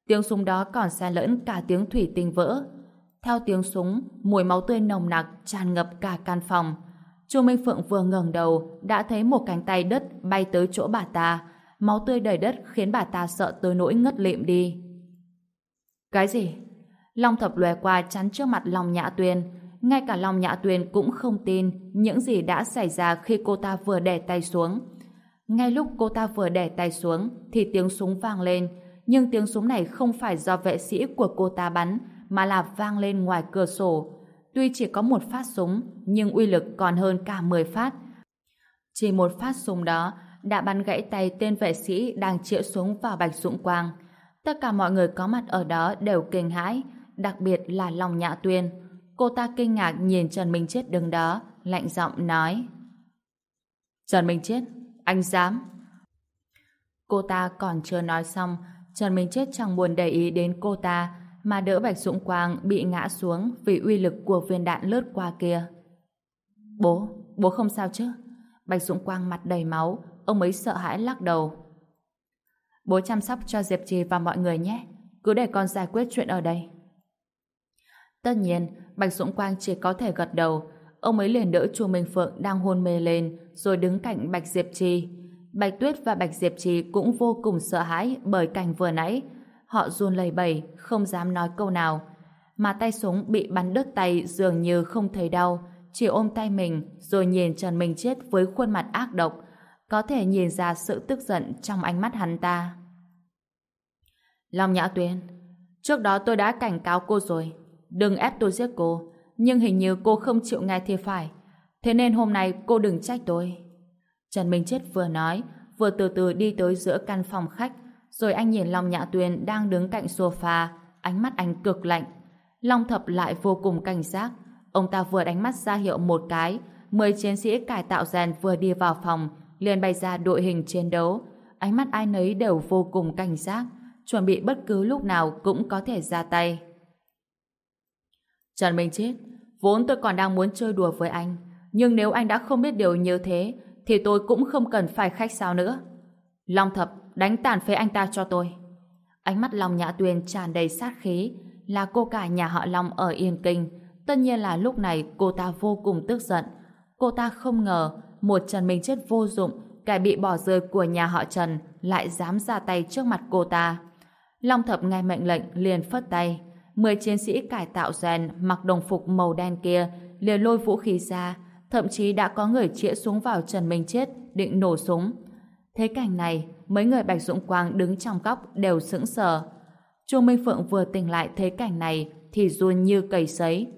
Tiếng súng đó còn xen lẫn cả tiếng thủy tinh vỡ. Theo tiếng súng, mùi máu tươi nồng nặc tràn ngập cả căn phòng. Chu Minh Phượng vừa ngẩng đầu đã thấy một cánh tay đất bay tới chỗ bà ta. Máu tươi đầy đất khiến bà ta sợ tới nỗi ngất lịm đi. Cái gì? Long thập lòe qua chắn trước mặt Long Nhã Tuyên. Ngay cả Long Nhã Tuyên cũng không tin những gì đã xảy ra khi cô ta vừa đè tay xuống. Ngay lúc cô ta vừa đè tay xuống thì tiếng súng vang lên, nhưng tiếng súng này không phải do vệ sĩ của cô ta bắn, mà là vang lên ngoài cửa sổ. Tuy chỉ có một phát súng, nhưng uy lực còn hơn cả 10 phát. Chỉ một phát súng đó đã bắn gãy tay tên vệ sĩ đang chĩa súng vào Bạch Dũng Quang. Tất cả mọi người có mặt ở đó đều kinh hãi, đặc biệt là Long Nhã Tuyên. Cô ta kinh ngạc nhìn Trần Minh Chết đứng đó, lạnh giọng nói. Trần Minh Chết, anh dám. Cô ta còn chưa nói xong, Trần Minh Chết chẳng buồn để ý đến cô ta, mà đỡ Bạch Dũng Quang bị ngã xuống vì uy lực của viên đạn lướt qua kia. Bố, bố không sao chứ? Bạch Dũng Quang mặt đầy máu, ông ấy sợ hãi lắc đầu. Bố chăm sóc cho Diệp Trì và mọi người nhé, cứ để con giải quyết chuyện ở đây. Tất nhiên, Bạch Dũng Quang chỉ có thể gật đầu, ông ấy liền đỡ Chu Minh Phượng đang hôn mê lên, rồi đứng cạnh Bạch Diệp Trì. Bạch Tuyết và Bạch Diệp Trì cũng vô cùng sợ hãi bởi cảnh vừa nãy. Họ run lẩy bẩy, không dám nói câu nào. Mà tay súng bị bắn đứt tay dường như không thấy đau, chỉ ôm tay mình rồi nhìn Trần Minh Chết với khuôn mặt ác độc, có thể nhìn ra sự tức giận trong ánh mắt hắn ta. Long Nhã Tuyên, trước đó tôi đã cảnh cáo cô rồi, đừng ép tôi giết cô, nhưng hình như cô không chịu nghe thì phải. Thế nên hôm nay cô đừng trách tôi. Trần Minh Chết vừa nói, vừa từ từ đi tới giữa căn phòng khách, rồi anh nhìn Long Nhã Tuyên đang đứng cạnh sofa, ánh mắt anh cực lạnh. Long Thập lại vô cùng cảnh giác. Ông ta vừa đánh mắt ra hiệu một cái, mười chiến sĩ cải tạo rèn vừa đi vào phòng, liền bày ra đội hình chiến đấu. Ánh mắt ai nấy đều vô cùng cảnh giác, chuẩn bị bất cứ lúc nào cũng có thể ra tay. Trần Minh Chết, vốn tôi còn đang muốn chơi đùa với anh, nhưng nếu anh đã không biết điều như thế, thì tôi cũng không cần phải khách sao nữa. Long Thập, đánh tàn phế anh ta cho tôi. Ánh mắt Long Nhã Tuyền tràn đầy sát khí, là cô cả nhà họ Long ở Yên Kinh. Tất nhiên là lúc này cô ta vô cùng tức giận. Cô ta không ngờ một Trần Minh Chết vô dụng, kẻ bị bỏ rơi của nhà họ Trần lại dám ra tay trước mặt cô ta. Long Thập nghe mệnh lệnh liền phất tay. Mười chiến sĩ cải tạo rèn mặc đồng phục màu đen kia liền lôi vũ khí ra, thậm chí đã có người chĩa súng vào Trần Minh Chết định nổ súng. Thế cảnh này, mấy người Bạch Dũng Quang đứng trong góc đều sững sờ. Chu Minh Phượng vừa tỉnh lại thế cảnh này thì run như cầy sấy.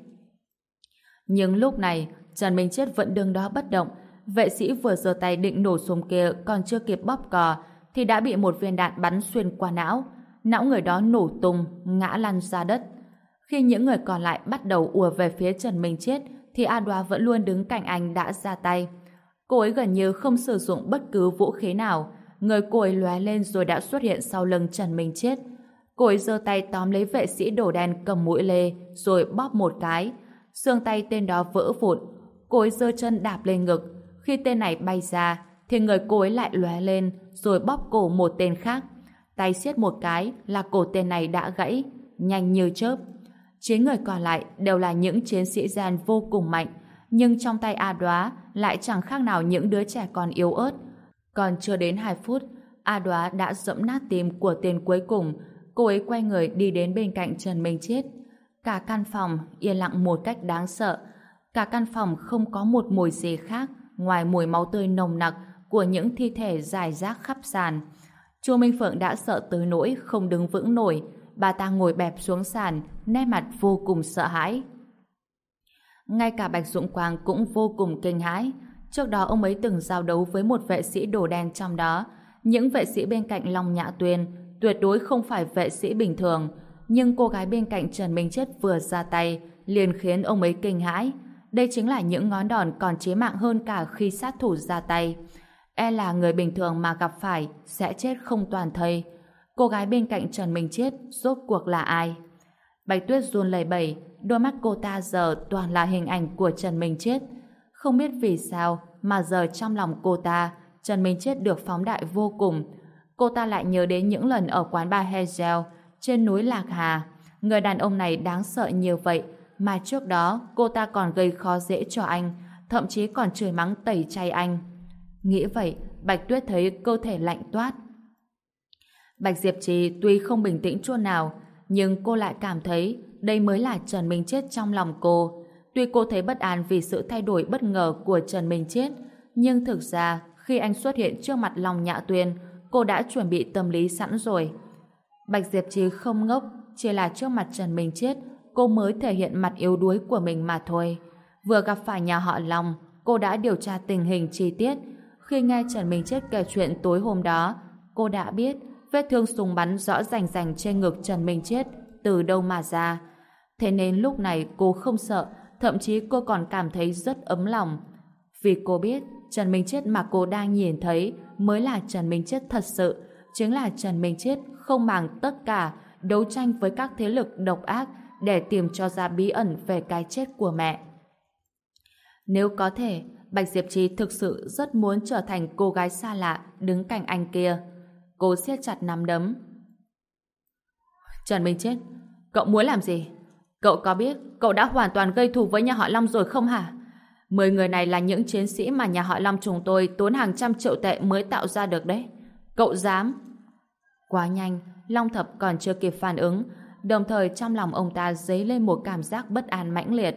Nhưng lúc này, Trần Minh Chết vẫn đứng đó bất động, vệ sĩ vừa giơ tay định nổ súng kia còn chưa kịp bóp cò thì đã bị một viên đạn bắn xuyên qua não. Não người đó nổ tung, ngã lăn ra đất. Khi những người còn lại bắt đầu ùa về phía Trần Minh Chết thì A Đoá vẫn luôn đứng cạnh anh đã ra tay. Cô ấy gần như không sử dụng bất cứ vũ khí nào. Người cô ấy lóe lên rồi đã xuất hiện sau lưng Trần Minh Chết. Cô ấy giơ tay tóm lấy vệ sĩ đổ đen cầm mũi lê rồi bóp một cái. Xương tay tên đó vỡ vụn. Cô ấy giơ chân đạp lên ngực. Khi tên này bay ra thì người cô ấy lại lóe lên rồi bóp cổ một tên khác. Tay siết một cái là cổ tên này đã gãy, nhanh như chớp. Chín người còn lại đều là những chiến sĩ gian vô cùng mạnh, nhưng trong tay A Đoá lại chẳng khác nào những đứa trẻ còn yếu ớt. Còn chưa đến 2 phút, A Đoá đã dẫm nát tim của tên cuối cùng, cô ấy quay người đi đến bên cạnh Trần Minh Chết. Cả căn phòng yên lặng một cách đáng sợ, cả căn phòng không có một mùi gì khác ngoài mùi máu tươi nồng nặc của những thi thể dài rác khắp sàn. Chu Minh Phượng đã sợ tới nỗi không đứng vững nổi, bà ta ngồi bẹp xuống sàn, nét mặt vô cùng sợ hãi. Ngay cả Bạch Dũng Quang cũng vô cùng kinh hãi. Trước đó ông ấy từng giao đấu với một vệ sĩ đồ đen trong đó. Những vệ sĩ bên cạnh Long Nhã Tuyên tuyệt đối không phải vệ sĩ bình thường. Nhưng cô gái bên cạnh Trần Minh Chết vừa ra tay liền khiến ông ấy kinh hãi. Đây chính là những ngón đòn còn chế mạng hơn cả khi sát thủ ra tay. E là người bình thường mà gặp phải sẽ chết không toàn thây. Cô gái bên cạnh Trần Minh Chết rốt cuộc là ai? Bạch Tuyết run lẩy bẩy, đôi mắt cô ta giờ toàn là hình ảnh của Trần Minh Chết. Không biết vì sao mà giờ trong lòng cô ta, Trần Minh Chết được phóng đại vô cùng. Cô ta lại nhớ đến những lần ở quán bar Hegel trên núi Lạc Hà. Người đàn ông này đáng sợ như vậy, mà trước đó cô ta còn gây khó dễ cho anh, thậm chí còn chửi mắng tẩy chay anh. Nghĩ vậy, Bạch Tuyết thấy cơ thể lạnh toát. Bạch Diệp Trì tuy không bình tĩnh chút nào, nhưng cô lại cảm thấy đây mới là Trần Minh Chết trong lòng cô. Tuy cô thấy bất an vì sự thay đổi bất ngờ của Trần Minh Chết, nhưng thực ra Khi anh xuất hiện trước mặt lòng Nhạ Tuyên, cô đã chuẩn bị tâm lý sẵn rồi. Bạch Diệp Trì không ngốc, chỉ là trước mặt Trần Minh Chết, cô mới thể hiện mặt yếu đuối của mình mà thôi. Vừa gặp phải nhà họ Long, cô đã điều tra tình hình chi tiết. Khi nghe Trần Minh Chết kể chuyện tối hôm đó, cô đã biết vết thương súng bắn rõ rành rành trên ngực Trần Minh Chết từ đâu mà ra. Thế nên lúc này cô không sợ, thậm chí cô còn cảm thấy rất ấm lòng. Vì cô biết Trần Minh Chết mà cô đang nhìn thấy mới là Trần Minh Chết thật sự, chính là Trần Minh Chết không màng tất cả đấu tranh với các thế lực độc ác để tìm cho ra bí ẩn về cái chết của mẹ. Nếu có thể, Bạch Diệp Trì thực sự rất muốn trở thành cô gái xa lạ đứng cạnh anh kia. Cô siết chặt nắm đấm. Trần Minh Chết, cậu muốn làm gì? Cậu có biết cậu đã hoàn toàn gây thù với nhà họ Long rồi không hả? Mười người này là những chiến sĩ mà nhà họ Long chúng tôi tốn hàng trăm triệu tệ mới tạo ra được đấy. Cậu dám? Quá nhanh, Long Thập còn chưa kịp phản ứng, đồng thời trong lòng ông ta dấy lên một cảm giác bất an mãnh liệt.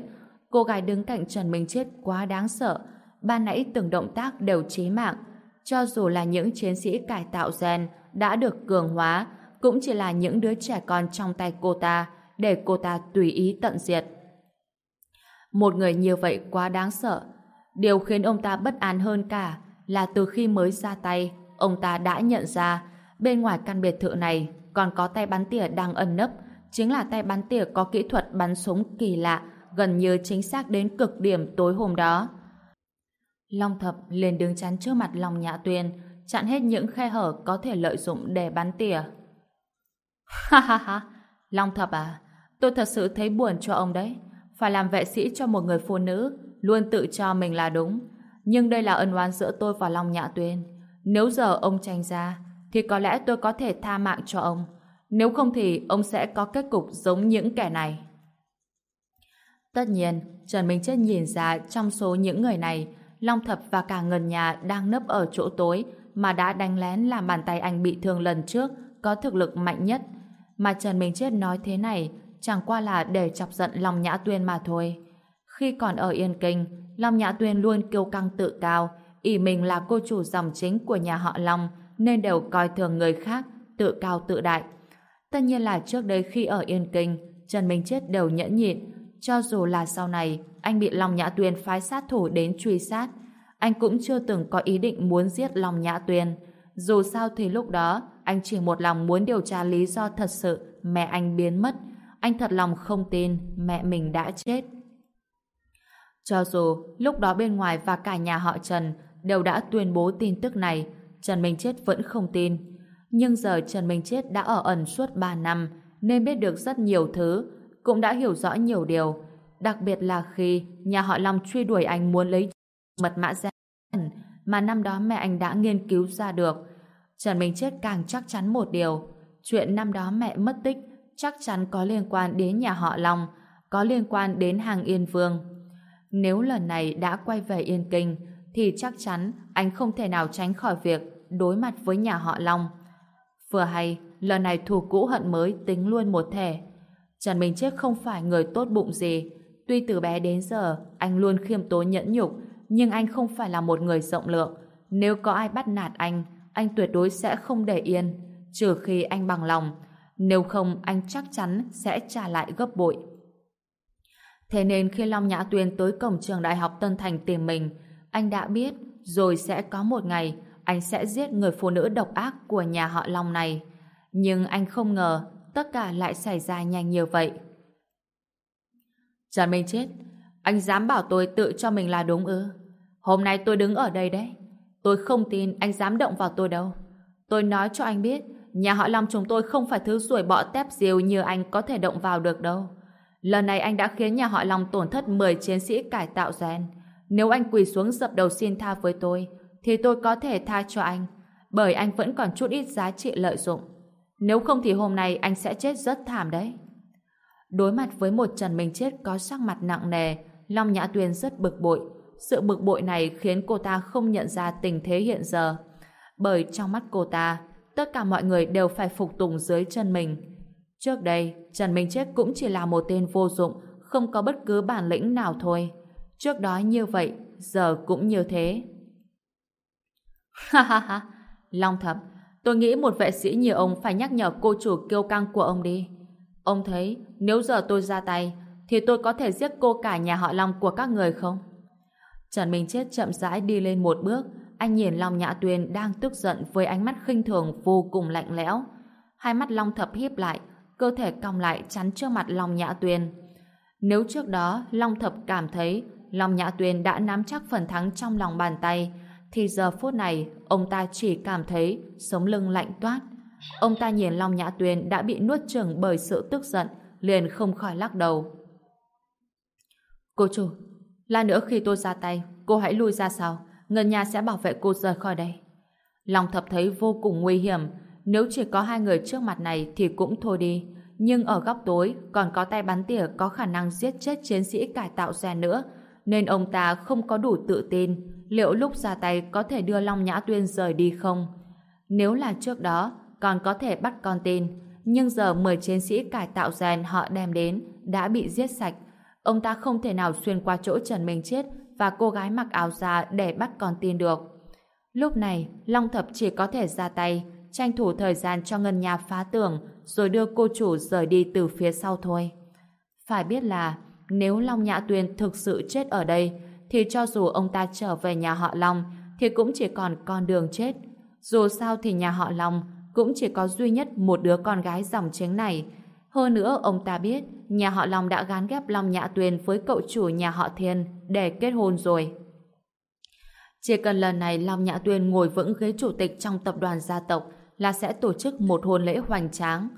Cô gái đứng cạnh Trần Minh Chết quá đáng sợ, ban nãy từng động tác đều chí mạng. Cho dù là những chiến sĩ cải tạo gen đã được cường hóa, cũng chỉ là những đứa trẻ con trong tay cô ta, để cô ta tùy ý tận diệt. Một người như vậy quá đáng sợ. Điều khiến ông ta bất an hơn cả là từ khi mới ra tay, ông ta đã nhận ra bên ngoài căn biệt thự này còn có tay bắn tỉa đang ẩn nấp, chính là tay bắn tỉa có kỹ thuật bắn súng kỳ lạ, gần như chính xác đến cực điểm tối hôm đó. Long Thập liền đứng chắn trước mặt Long Nhã Tuyên, chặn hết những khe hở có thể lợi dụng để bắn tỉa. Ha ha ha, Long Thập à, tôi thật sự thấy buồn cho ông đấy. Phải làm vệ sĩ cho một người phụ nữ, luôn tự cho mình là đúng. Nhưng đây là ân oán giữa tôi và Long Nhã Tuyên. Nếu giờ ông tranh ra, thì có lẽ tôi có thể tha mạng cho ông. Nếu không thì ông sẽ có kết cục giống những kẻ này. Tất nhiên, Trần Minh Chết nhìn ra trong số những người này, Long Thập và cả ngân nhà đang nấp ở chỗ tối mà đã đánh lén làm bàn tay anh bị thương lần trước có thực lực mạnh nhất. Mà Trần Minh Chết nói thế này chẳng qua là để chọc giận Long Nhã Tuyên mà thôi. Khi còn ở Yên Kinh, Long Nhã Tuyên luôn kiêu căng tự cao, ỷ mình là cô chủ dòng chính của nhà họ Long nên đều coi thường người khác, tự cao tự đại. Tất nhiên là trước đây khi ở Yên Kinh, Trần Minh Chết đều nhẫn nhịn, cho dù là sau này anh bị Long Nhã Tuyên phái sát thủ đến truy sát, anh cũng chưa từng có ý định muốn giết Long Nhã Tuyên. Dù sao thì lúc đó, anh chỉ một lòng muốn điều tra lý do thật sự mẹ anh biến mất. Anh thật lòng không tin mẹ mình đã chết. Cho dù lúc đó bên ngoài và cả nhà họ Trần đều đã tuyên bố tin tức này, Trần Minh Chết vẫn không tin. Nhưng giờ Trần Minh Chết đã ở ẩn suốt 3 năm nên biết được rất nhiều thứ, cũng đã hiểu rõ nhiều điều. Đặc biệt là khi nhà họ Long truy đuổi anh muốn lấy mật mã ra mà năm đó mẹ anh đã nghiên cứu ra được. Trần Minh Chết càng chắc chắn một điều, chuyện năm đó mẹ mất tích chắc chắn có liên quan đến nhà họ Long, có liên quan đến hàng Yên Vương. Nếu lần này đã quay về Yên Kinh, thì chắc chắn anh không thể nào tránh khỏi việc đối mặt với nhà họ Long. Vừa hay, lần này thù cũ hận mới tính luôn một thể. Trần Minh Chết không phải người tốt bụng gì. Tuy từ bé đến giờ, anh luôn khiêm tốn nhẫn nhục, nhưng anh không phải là một người rộng lượng. Nếu có ai bắt nạt anh, anh tuyệt đối sẽ không để yên, trừ khi anh bằng lòng. Nếu không, anh chắc chắn sẽ trả lại gấp bội. Thế nên khi Long Nhã Tuyên tới cổng trường đại học Tân Thành tìm mình, anh đã biết rồi sẽ có một ngày anh sẽ giết người phụ nữ độc ác của nhà họ Long này. Nhưng anh không ngờ tất cả lại xảy ra nhanh như vậy. Trần Minh chết, anh dám bảo tôi tự cho mình là đúng ư? Hôm nay tôi đứng ở đây đấy. Tôi không tin anh dám động vào tôi đâu. Tôi nói cho anh biết, nhà họ Long chúng tôi không phải thứ ruồi bọ tép diều như anh có thể động vào được đâu. Lần này anh đã khiến nhà họ Long tổn thất 10 chiến sĩ cải tạo gen. Nếu anh quỳ xuống dập đầu xin tha với tôi, thì tôi có thể tha cho anh, bởi anh vẫn còn chút ít giá trị lợi dụng. Nếu không thì hôm nay anh sẽ chết rất thảm đấy. Đối mặt với một Trần Minh Chết có sắc mặt nặng nề, Long Nhã Tuyên rất bực bội. Sự bực bội này khiến cô ta không nhận ra tình thế hiện giờ. Bởi trong mắt cô ta, tất cả mọi người đều phải phục tùng dưới chân mình. Trước đây, Trần Minh Chết cũng chỉ là một tên vô dụng, không có bất cứ bản lĩnh nào thôi. Trước đó như vậy, giờ cũng như thế. Ha ha ha, Long Thập, tôi nghĩ một vệ sĩ như ông phải nhắc nhở cô chủ kiêu căng của ông đi. Ông thấy, nếu giờ tôi ra tay, thì tôi có thể giết cô cả nhà họ Long của các người không? Trần Minh Chết chậm rãi đi lên một bước, anh nhìn Long Nhã Tuyên đang tức giận với ánh mắt khinh thường vô cùng lạnh lẽo. Hai mắt Long Thập híp lại, cơ thể cong lại chắn trước mặt Long Nhã Tuyên. Nếu trước đó Long Thập cảm thấy Long Nhã Tuyên đã nắm chắc phần thắng trong lòng bàn tay, thì giờ phút này ông ta chỉ cảm thấy sống lưng lạnh toát. Ông ta nhìn Long Nhã Tuyên đã bị nuốt chửng bởi sự tức giận, liền không khỏi lắc đầu. Cô chủ, là nữa khi tôi ra tay, cô hãy lui ra sau, người nhà sẽ bảo vệ cô rời khỏi đây. Long Thập thấy vô cùng nguy hiểm, nếu chỉ có hai người trước mặt này thì cũng thôi đi. Nhưng ở góc tối còn có tay bắn tỉa có khả năng giết chết chiến sĩ cải tạo xe nữa, nên ông ta không có đủ tự tin liệu lúc ra tay có thể đưa Long Nhã Tuyên rời đi không. Nếu là trước đó, còn có thể bắt con tin, nhưng giờ 10 chiến sĩ cải tạo rèn họ đem đến đã bị giết sạch. Ông ta không thể nào xuyên qua chỗ Trần Minh Chết và cô gái mặc áo da để bắt con tin được. Lúc này, Long Thập chỉ có thể ra tay, tranh thủ thời gian cho ngân nhà phá tường, rồi đưa cô chủ rời đi từ phía sau thôi. Phải biết là, nếu Long Nhã Tuyên thực sự chết ở đây, thì cho dù ông ta trở về nhà họ Long, thì cũng chỉ còn con đường chết. Dù sao thì nhà họ Long cũng chỉ có duy nhất một đứa con gái dòng chính này. Hơn nữa, ông ta biết nhà họ Long đã gán ghép Long Nhã Tuyền với cậu chủ nhà họ Thiên để kết hôn rồi. Chỉ cần lần này Long Nhã Tuyền ngồi vững ghế chủ tịch trong tập đoàn gia tộc là sẽ tổ chức một hôn lễ hoành tráng.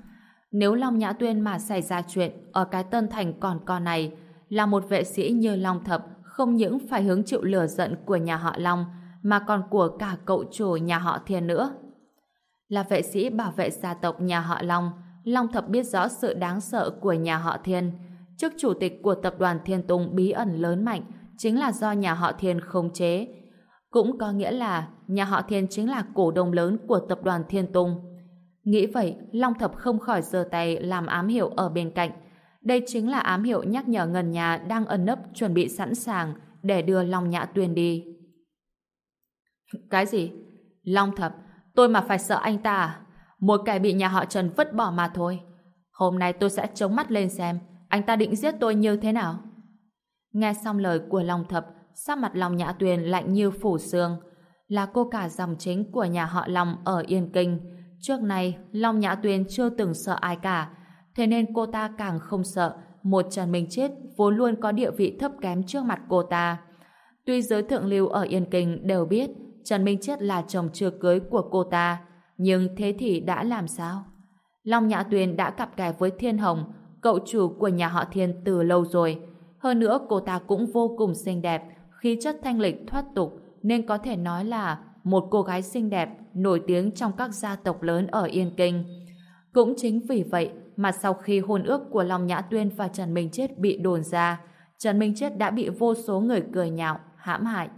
Nếu Long Nhã Tuyên mà xảy ra chuyện ở cái tân thành còn con này là một vệ sĩ như Long Thập không những phải hứng chịu lửa giận của nhà họ Long mà còn của cả cậu chủ nhà họ Thiên nữa. Là vệ sĩ bảo vệ gia tộc nhà họ Long, Long Thập biết rõ sự đáng sợ của nhà họ Thiên. Chức chủ tịch của tập đoàn Thiên Tùng bí ẩn lớn mạnh chính là do nhà họ Thiên khống chế. Cũng có nghĩa là nhà họ Thiên chính là cổ đông lớn của tập đoàn Thiên Tùng. Nghĩ vậy, Long Thập không khỏi giơ tay làm ám hiệu ở bên cạnh. Đây chính là ám hiệu nhắc nhở ngân nhà đang ẩn nấp chuẩn bị sẵn sàng để đưa Long Nhã Tuyên đi. Cái gì? Long Thập, tôi mà phải sợ anh ta à? Một kẻ bị nhà họ Trần vứt bỏ mà thôi. Hôm nay tôi sẽ chống mắt lên xem anh ta định giết tôi như thế nào. Nghe xong lời của Long Thập, sắc mặt Long Nhã Tuyền lạnh như phủ xương. Là cô cả dòng chính của nhà họ Long ở Yên Kinh. Trước này, Long Nhã Tuyền chưa từng sợ ai cả, thế nên cô ta càng không sợ một Trần Minh Chết vốn luôn có địa vị thấp kém trước mặt cô ta. Tuy giới thượng lưu ở Yên Kinh đều biết Trần Minh Chết là chồng chưa cưới của cô ta, nhưng thế thì đã làm sao? Long Nhã Tuyền đã cặp kè với Thiên Hồng, cậu chủ của nhà họ Thiên từ lâu rồi. Hơn nữa cô ta cũng vô cùng xinh đẹp, khí chất thanh lịch thoát tục, nên có thể nói là một cô gái xinh đẹp, nổi tiếng trong các gia tộc lớn ở Yên Kinh. Cũng chính vì vậy mà sau khi hôn ước của Long Nhã Tuyên và Trần Minh Chết bị đồn ra, Trần Minh Chết đã bị vô số người cười nhạo, hãm hại.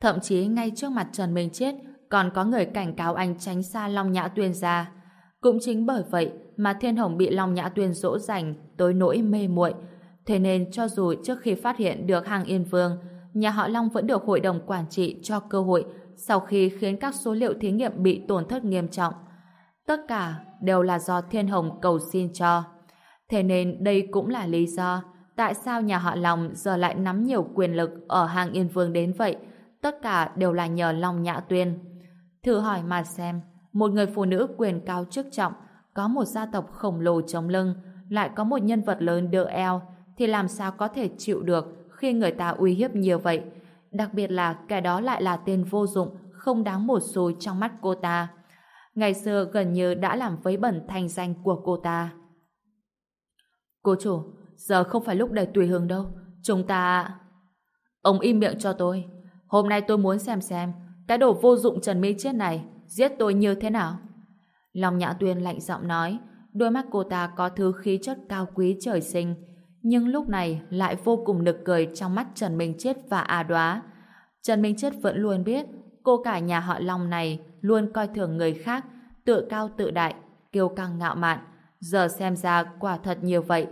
Thậm chí ngay trước mặt Trần Minh Chết còn có người cảnh cáo anh tránh xa Long Nhã Tuyên ra. Cũng chính bởi vậy mà Thiên Hồng bị Long Nhã Tuyên dỗ dành tới nỗi mê muội. Thế nên cho dù trước khi phát hiện được hàng Yên Vương, nhà họ Long vẫn được hội đồng quản trị cho cơ hội sau khi khiến các số liệu thí nghiệm bị tổn thất nghiêm trọng. Tất cả đều là do Thiên Hồng cầu xin cho. Thế nên đây cũng là lý do tại sao nhà họ Long giờ lại nắm nhiều quyền lực ở hàng Yên Vương đến vậy. Tất cả đều là nhờ Long Nhã Tuyên. Thử hỏi mà xem, một người phụ nữ quyền cao chức trọng, có một gia tộc khổng lồ chống lưng, lại có một nhân vật lớn đỡ eo, thì làm sao có thể chịu được khi người ta uy hiếp nhiều vậy? Đặc biệt là kẻ đó lại là tên vô dụng, không đáng một xu trong mắt cô ta. Ngày xưa gần như đã làm vấy bẩn thành danh của cô ta. Cô chủ, giờ không phải lúc để tùy hứng đâu. Chúng ta... Ông im miệng cho tôi. Hôm nay tôi muốn xem xem cái đồ vô dụng Trần Mỹ Chết này giết tôi như thế nào. Long Nhã Tuyên lạnh giọng nói đôi mắt cô ta có thứ khí chất cao quý trời sinh nhưng lúc này lại vô cùng nực cười trong mắt Trần Minh Chết và A Đoá. Trần Minh Chết vẫn luôn biết cô cả nhà họ Long này luôn coi thường người khác, tự cao tự đại, kiêu căng ngạo mạn. Giờ xem ra quả thật nhiều vậy.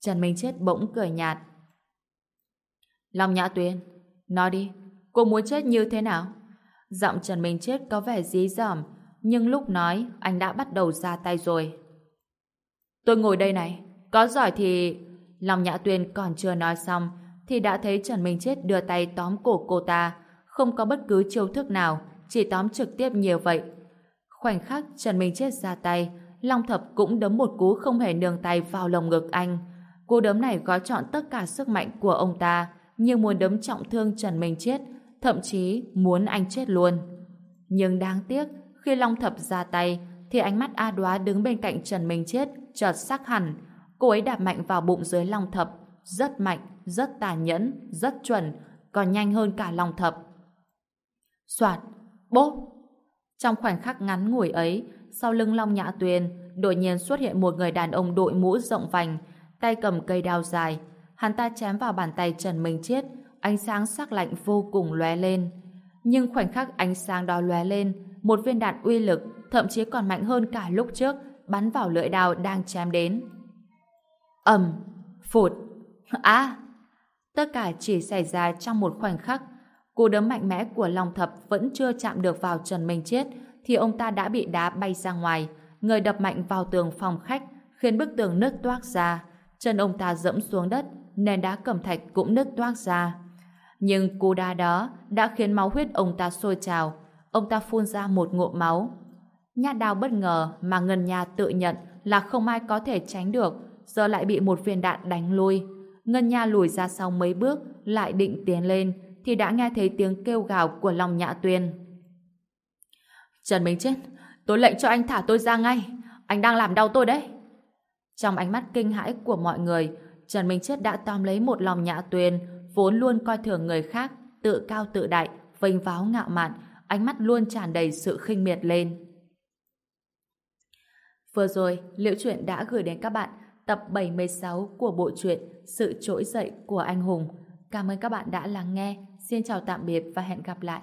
Trần Minh Chết bỗng cười nhạt. Long Nhã Tuyên, nói đi, cô muốn chết như thế nào? Giọng Trần Minh Chết có vẻ dí dỏm, nhưng lúc nói anh đã bắt đầu ra tay rồi. Tôi ngồi đây này, có giỏi thì... Lòng Nhã Tuyên còn chưa nói xong thì đã thấy Trần Minh Chết đưa tay tóm cổ cô ta, không có bất cứ chiêu thức nào, chỉ tóm trực tiếp nhiều vậy. Khoảnh khắc Trần Minh Chết ra tay, Long Thập cũng đấm một cú không hề nương tay vào lồng ngực anh. Cú đấm này gói trọn tất cả sức mạnh của ông ta, như muốn đấm trọng thương Trần Minh Chết, thậm chí muốn anh chết luôn. Nhưng đáng tiếc, khi Long Thập ra tay, thì ánh mắt A Đoá đứng bên cạnh Trần Minh Chết chợt sắc hẳn. Cô ấy đạp mạnh vào bụng dưới Long Thập, rất mạnh, rất tàn nhẫn, rất chuẩn, còn nhanh hơn cả Long Thập. Soạt, bốp. Trong khoảnh khắc ngắn ngủi ấy, sau lưng Long Nhã Tuyền, đột nhiên xuất hiện một người đàn ông đội mũ rộng vành, tay cầm cây đao dài. Hắn ta chém vào bàn tay Trần Minh Chết, ánh sáng sắc lạnh vô cùng lóe lên. Nhưng khoảnh khắc ánh sáng đó lóe lên, một viên đạn uy lực, thậm chí còn mạnh hơn cả lúc trước, bắn vào lưỡi đao đang chém đến. ầm, phụt, á! tất cả chỉ xảy ra trong một khoảnh khắc. Cú đấm mạnh mẽ của Long Thập vẫn chưa chạm được vào Trần Minh Chết, thì ông ta đã bị đá bay ra ngoài, người đập mạnh vào tường phòng khách, khiến bức tường nứt toác ra. Chân ông ta dẫm xuống đất, nền đá cẩm thạch cũng nứt toác ra. Nhưng cú đá đó đã khiến máu huyết ông ta sôi trào. Ông ta phun ra một ngụm máu. Nhát đao bất ngờ mà Ngân Nha tự nhận là không ai có thể tránh được, giờ lại bị một viên đạn đánh lui. Ngân Nha lùi ra sau mấy bước, lại định tiến lên, thì đã nghe thấy tiếng kêu gào của Long Nhã Tuyên. Trần Minh Chết, tôi lệnh cho anh thả tôi ra ngay. Anh đang làm đau tôi đấy. Trong ánh mắt kinh hãi của mọi người, Trần Minh Chết đã tóm lấy một lòng nhã tuyền, vốn luôn coi thường người khác, tự cao tự đại, vênh váo ngạo mạn, ánh mắt luôn tràn đầy sự khinh miệt lên. Vừa rồi, Liễu Chuyện đã gửi đến các bạn tập 76 của bộ truyện Sự Trỗi Dậy của Anh Hùng. Cảm ơn các bạn đã lắng nghe. Xin chào tạm biệt và hẹn gặp lại.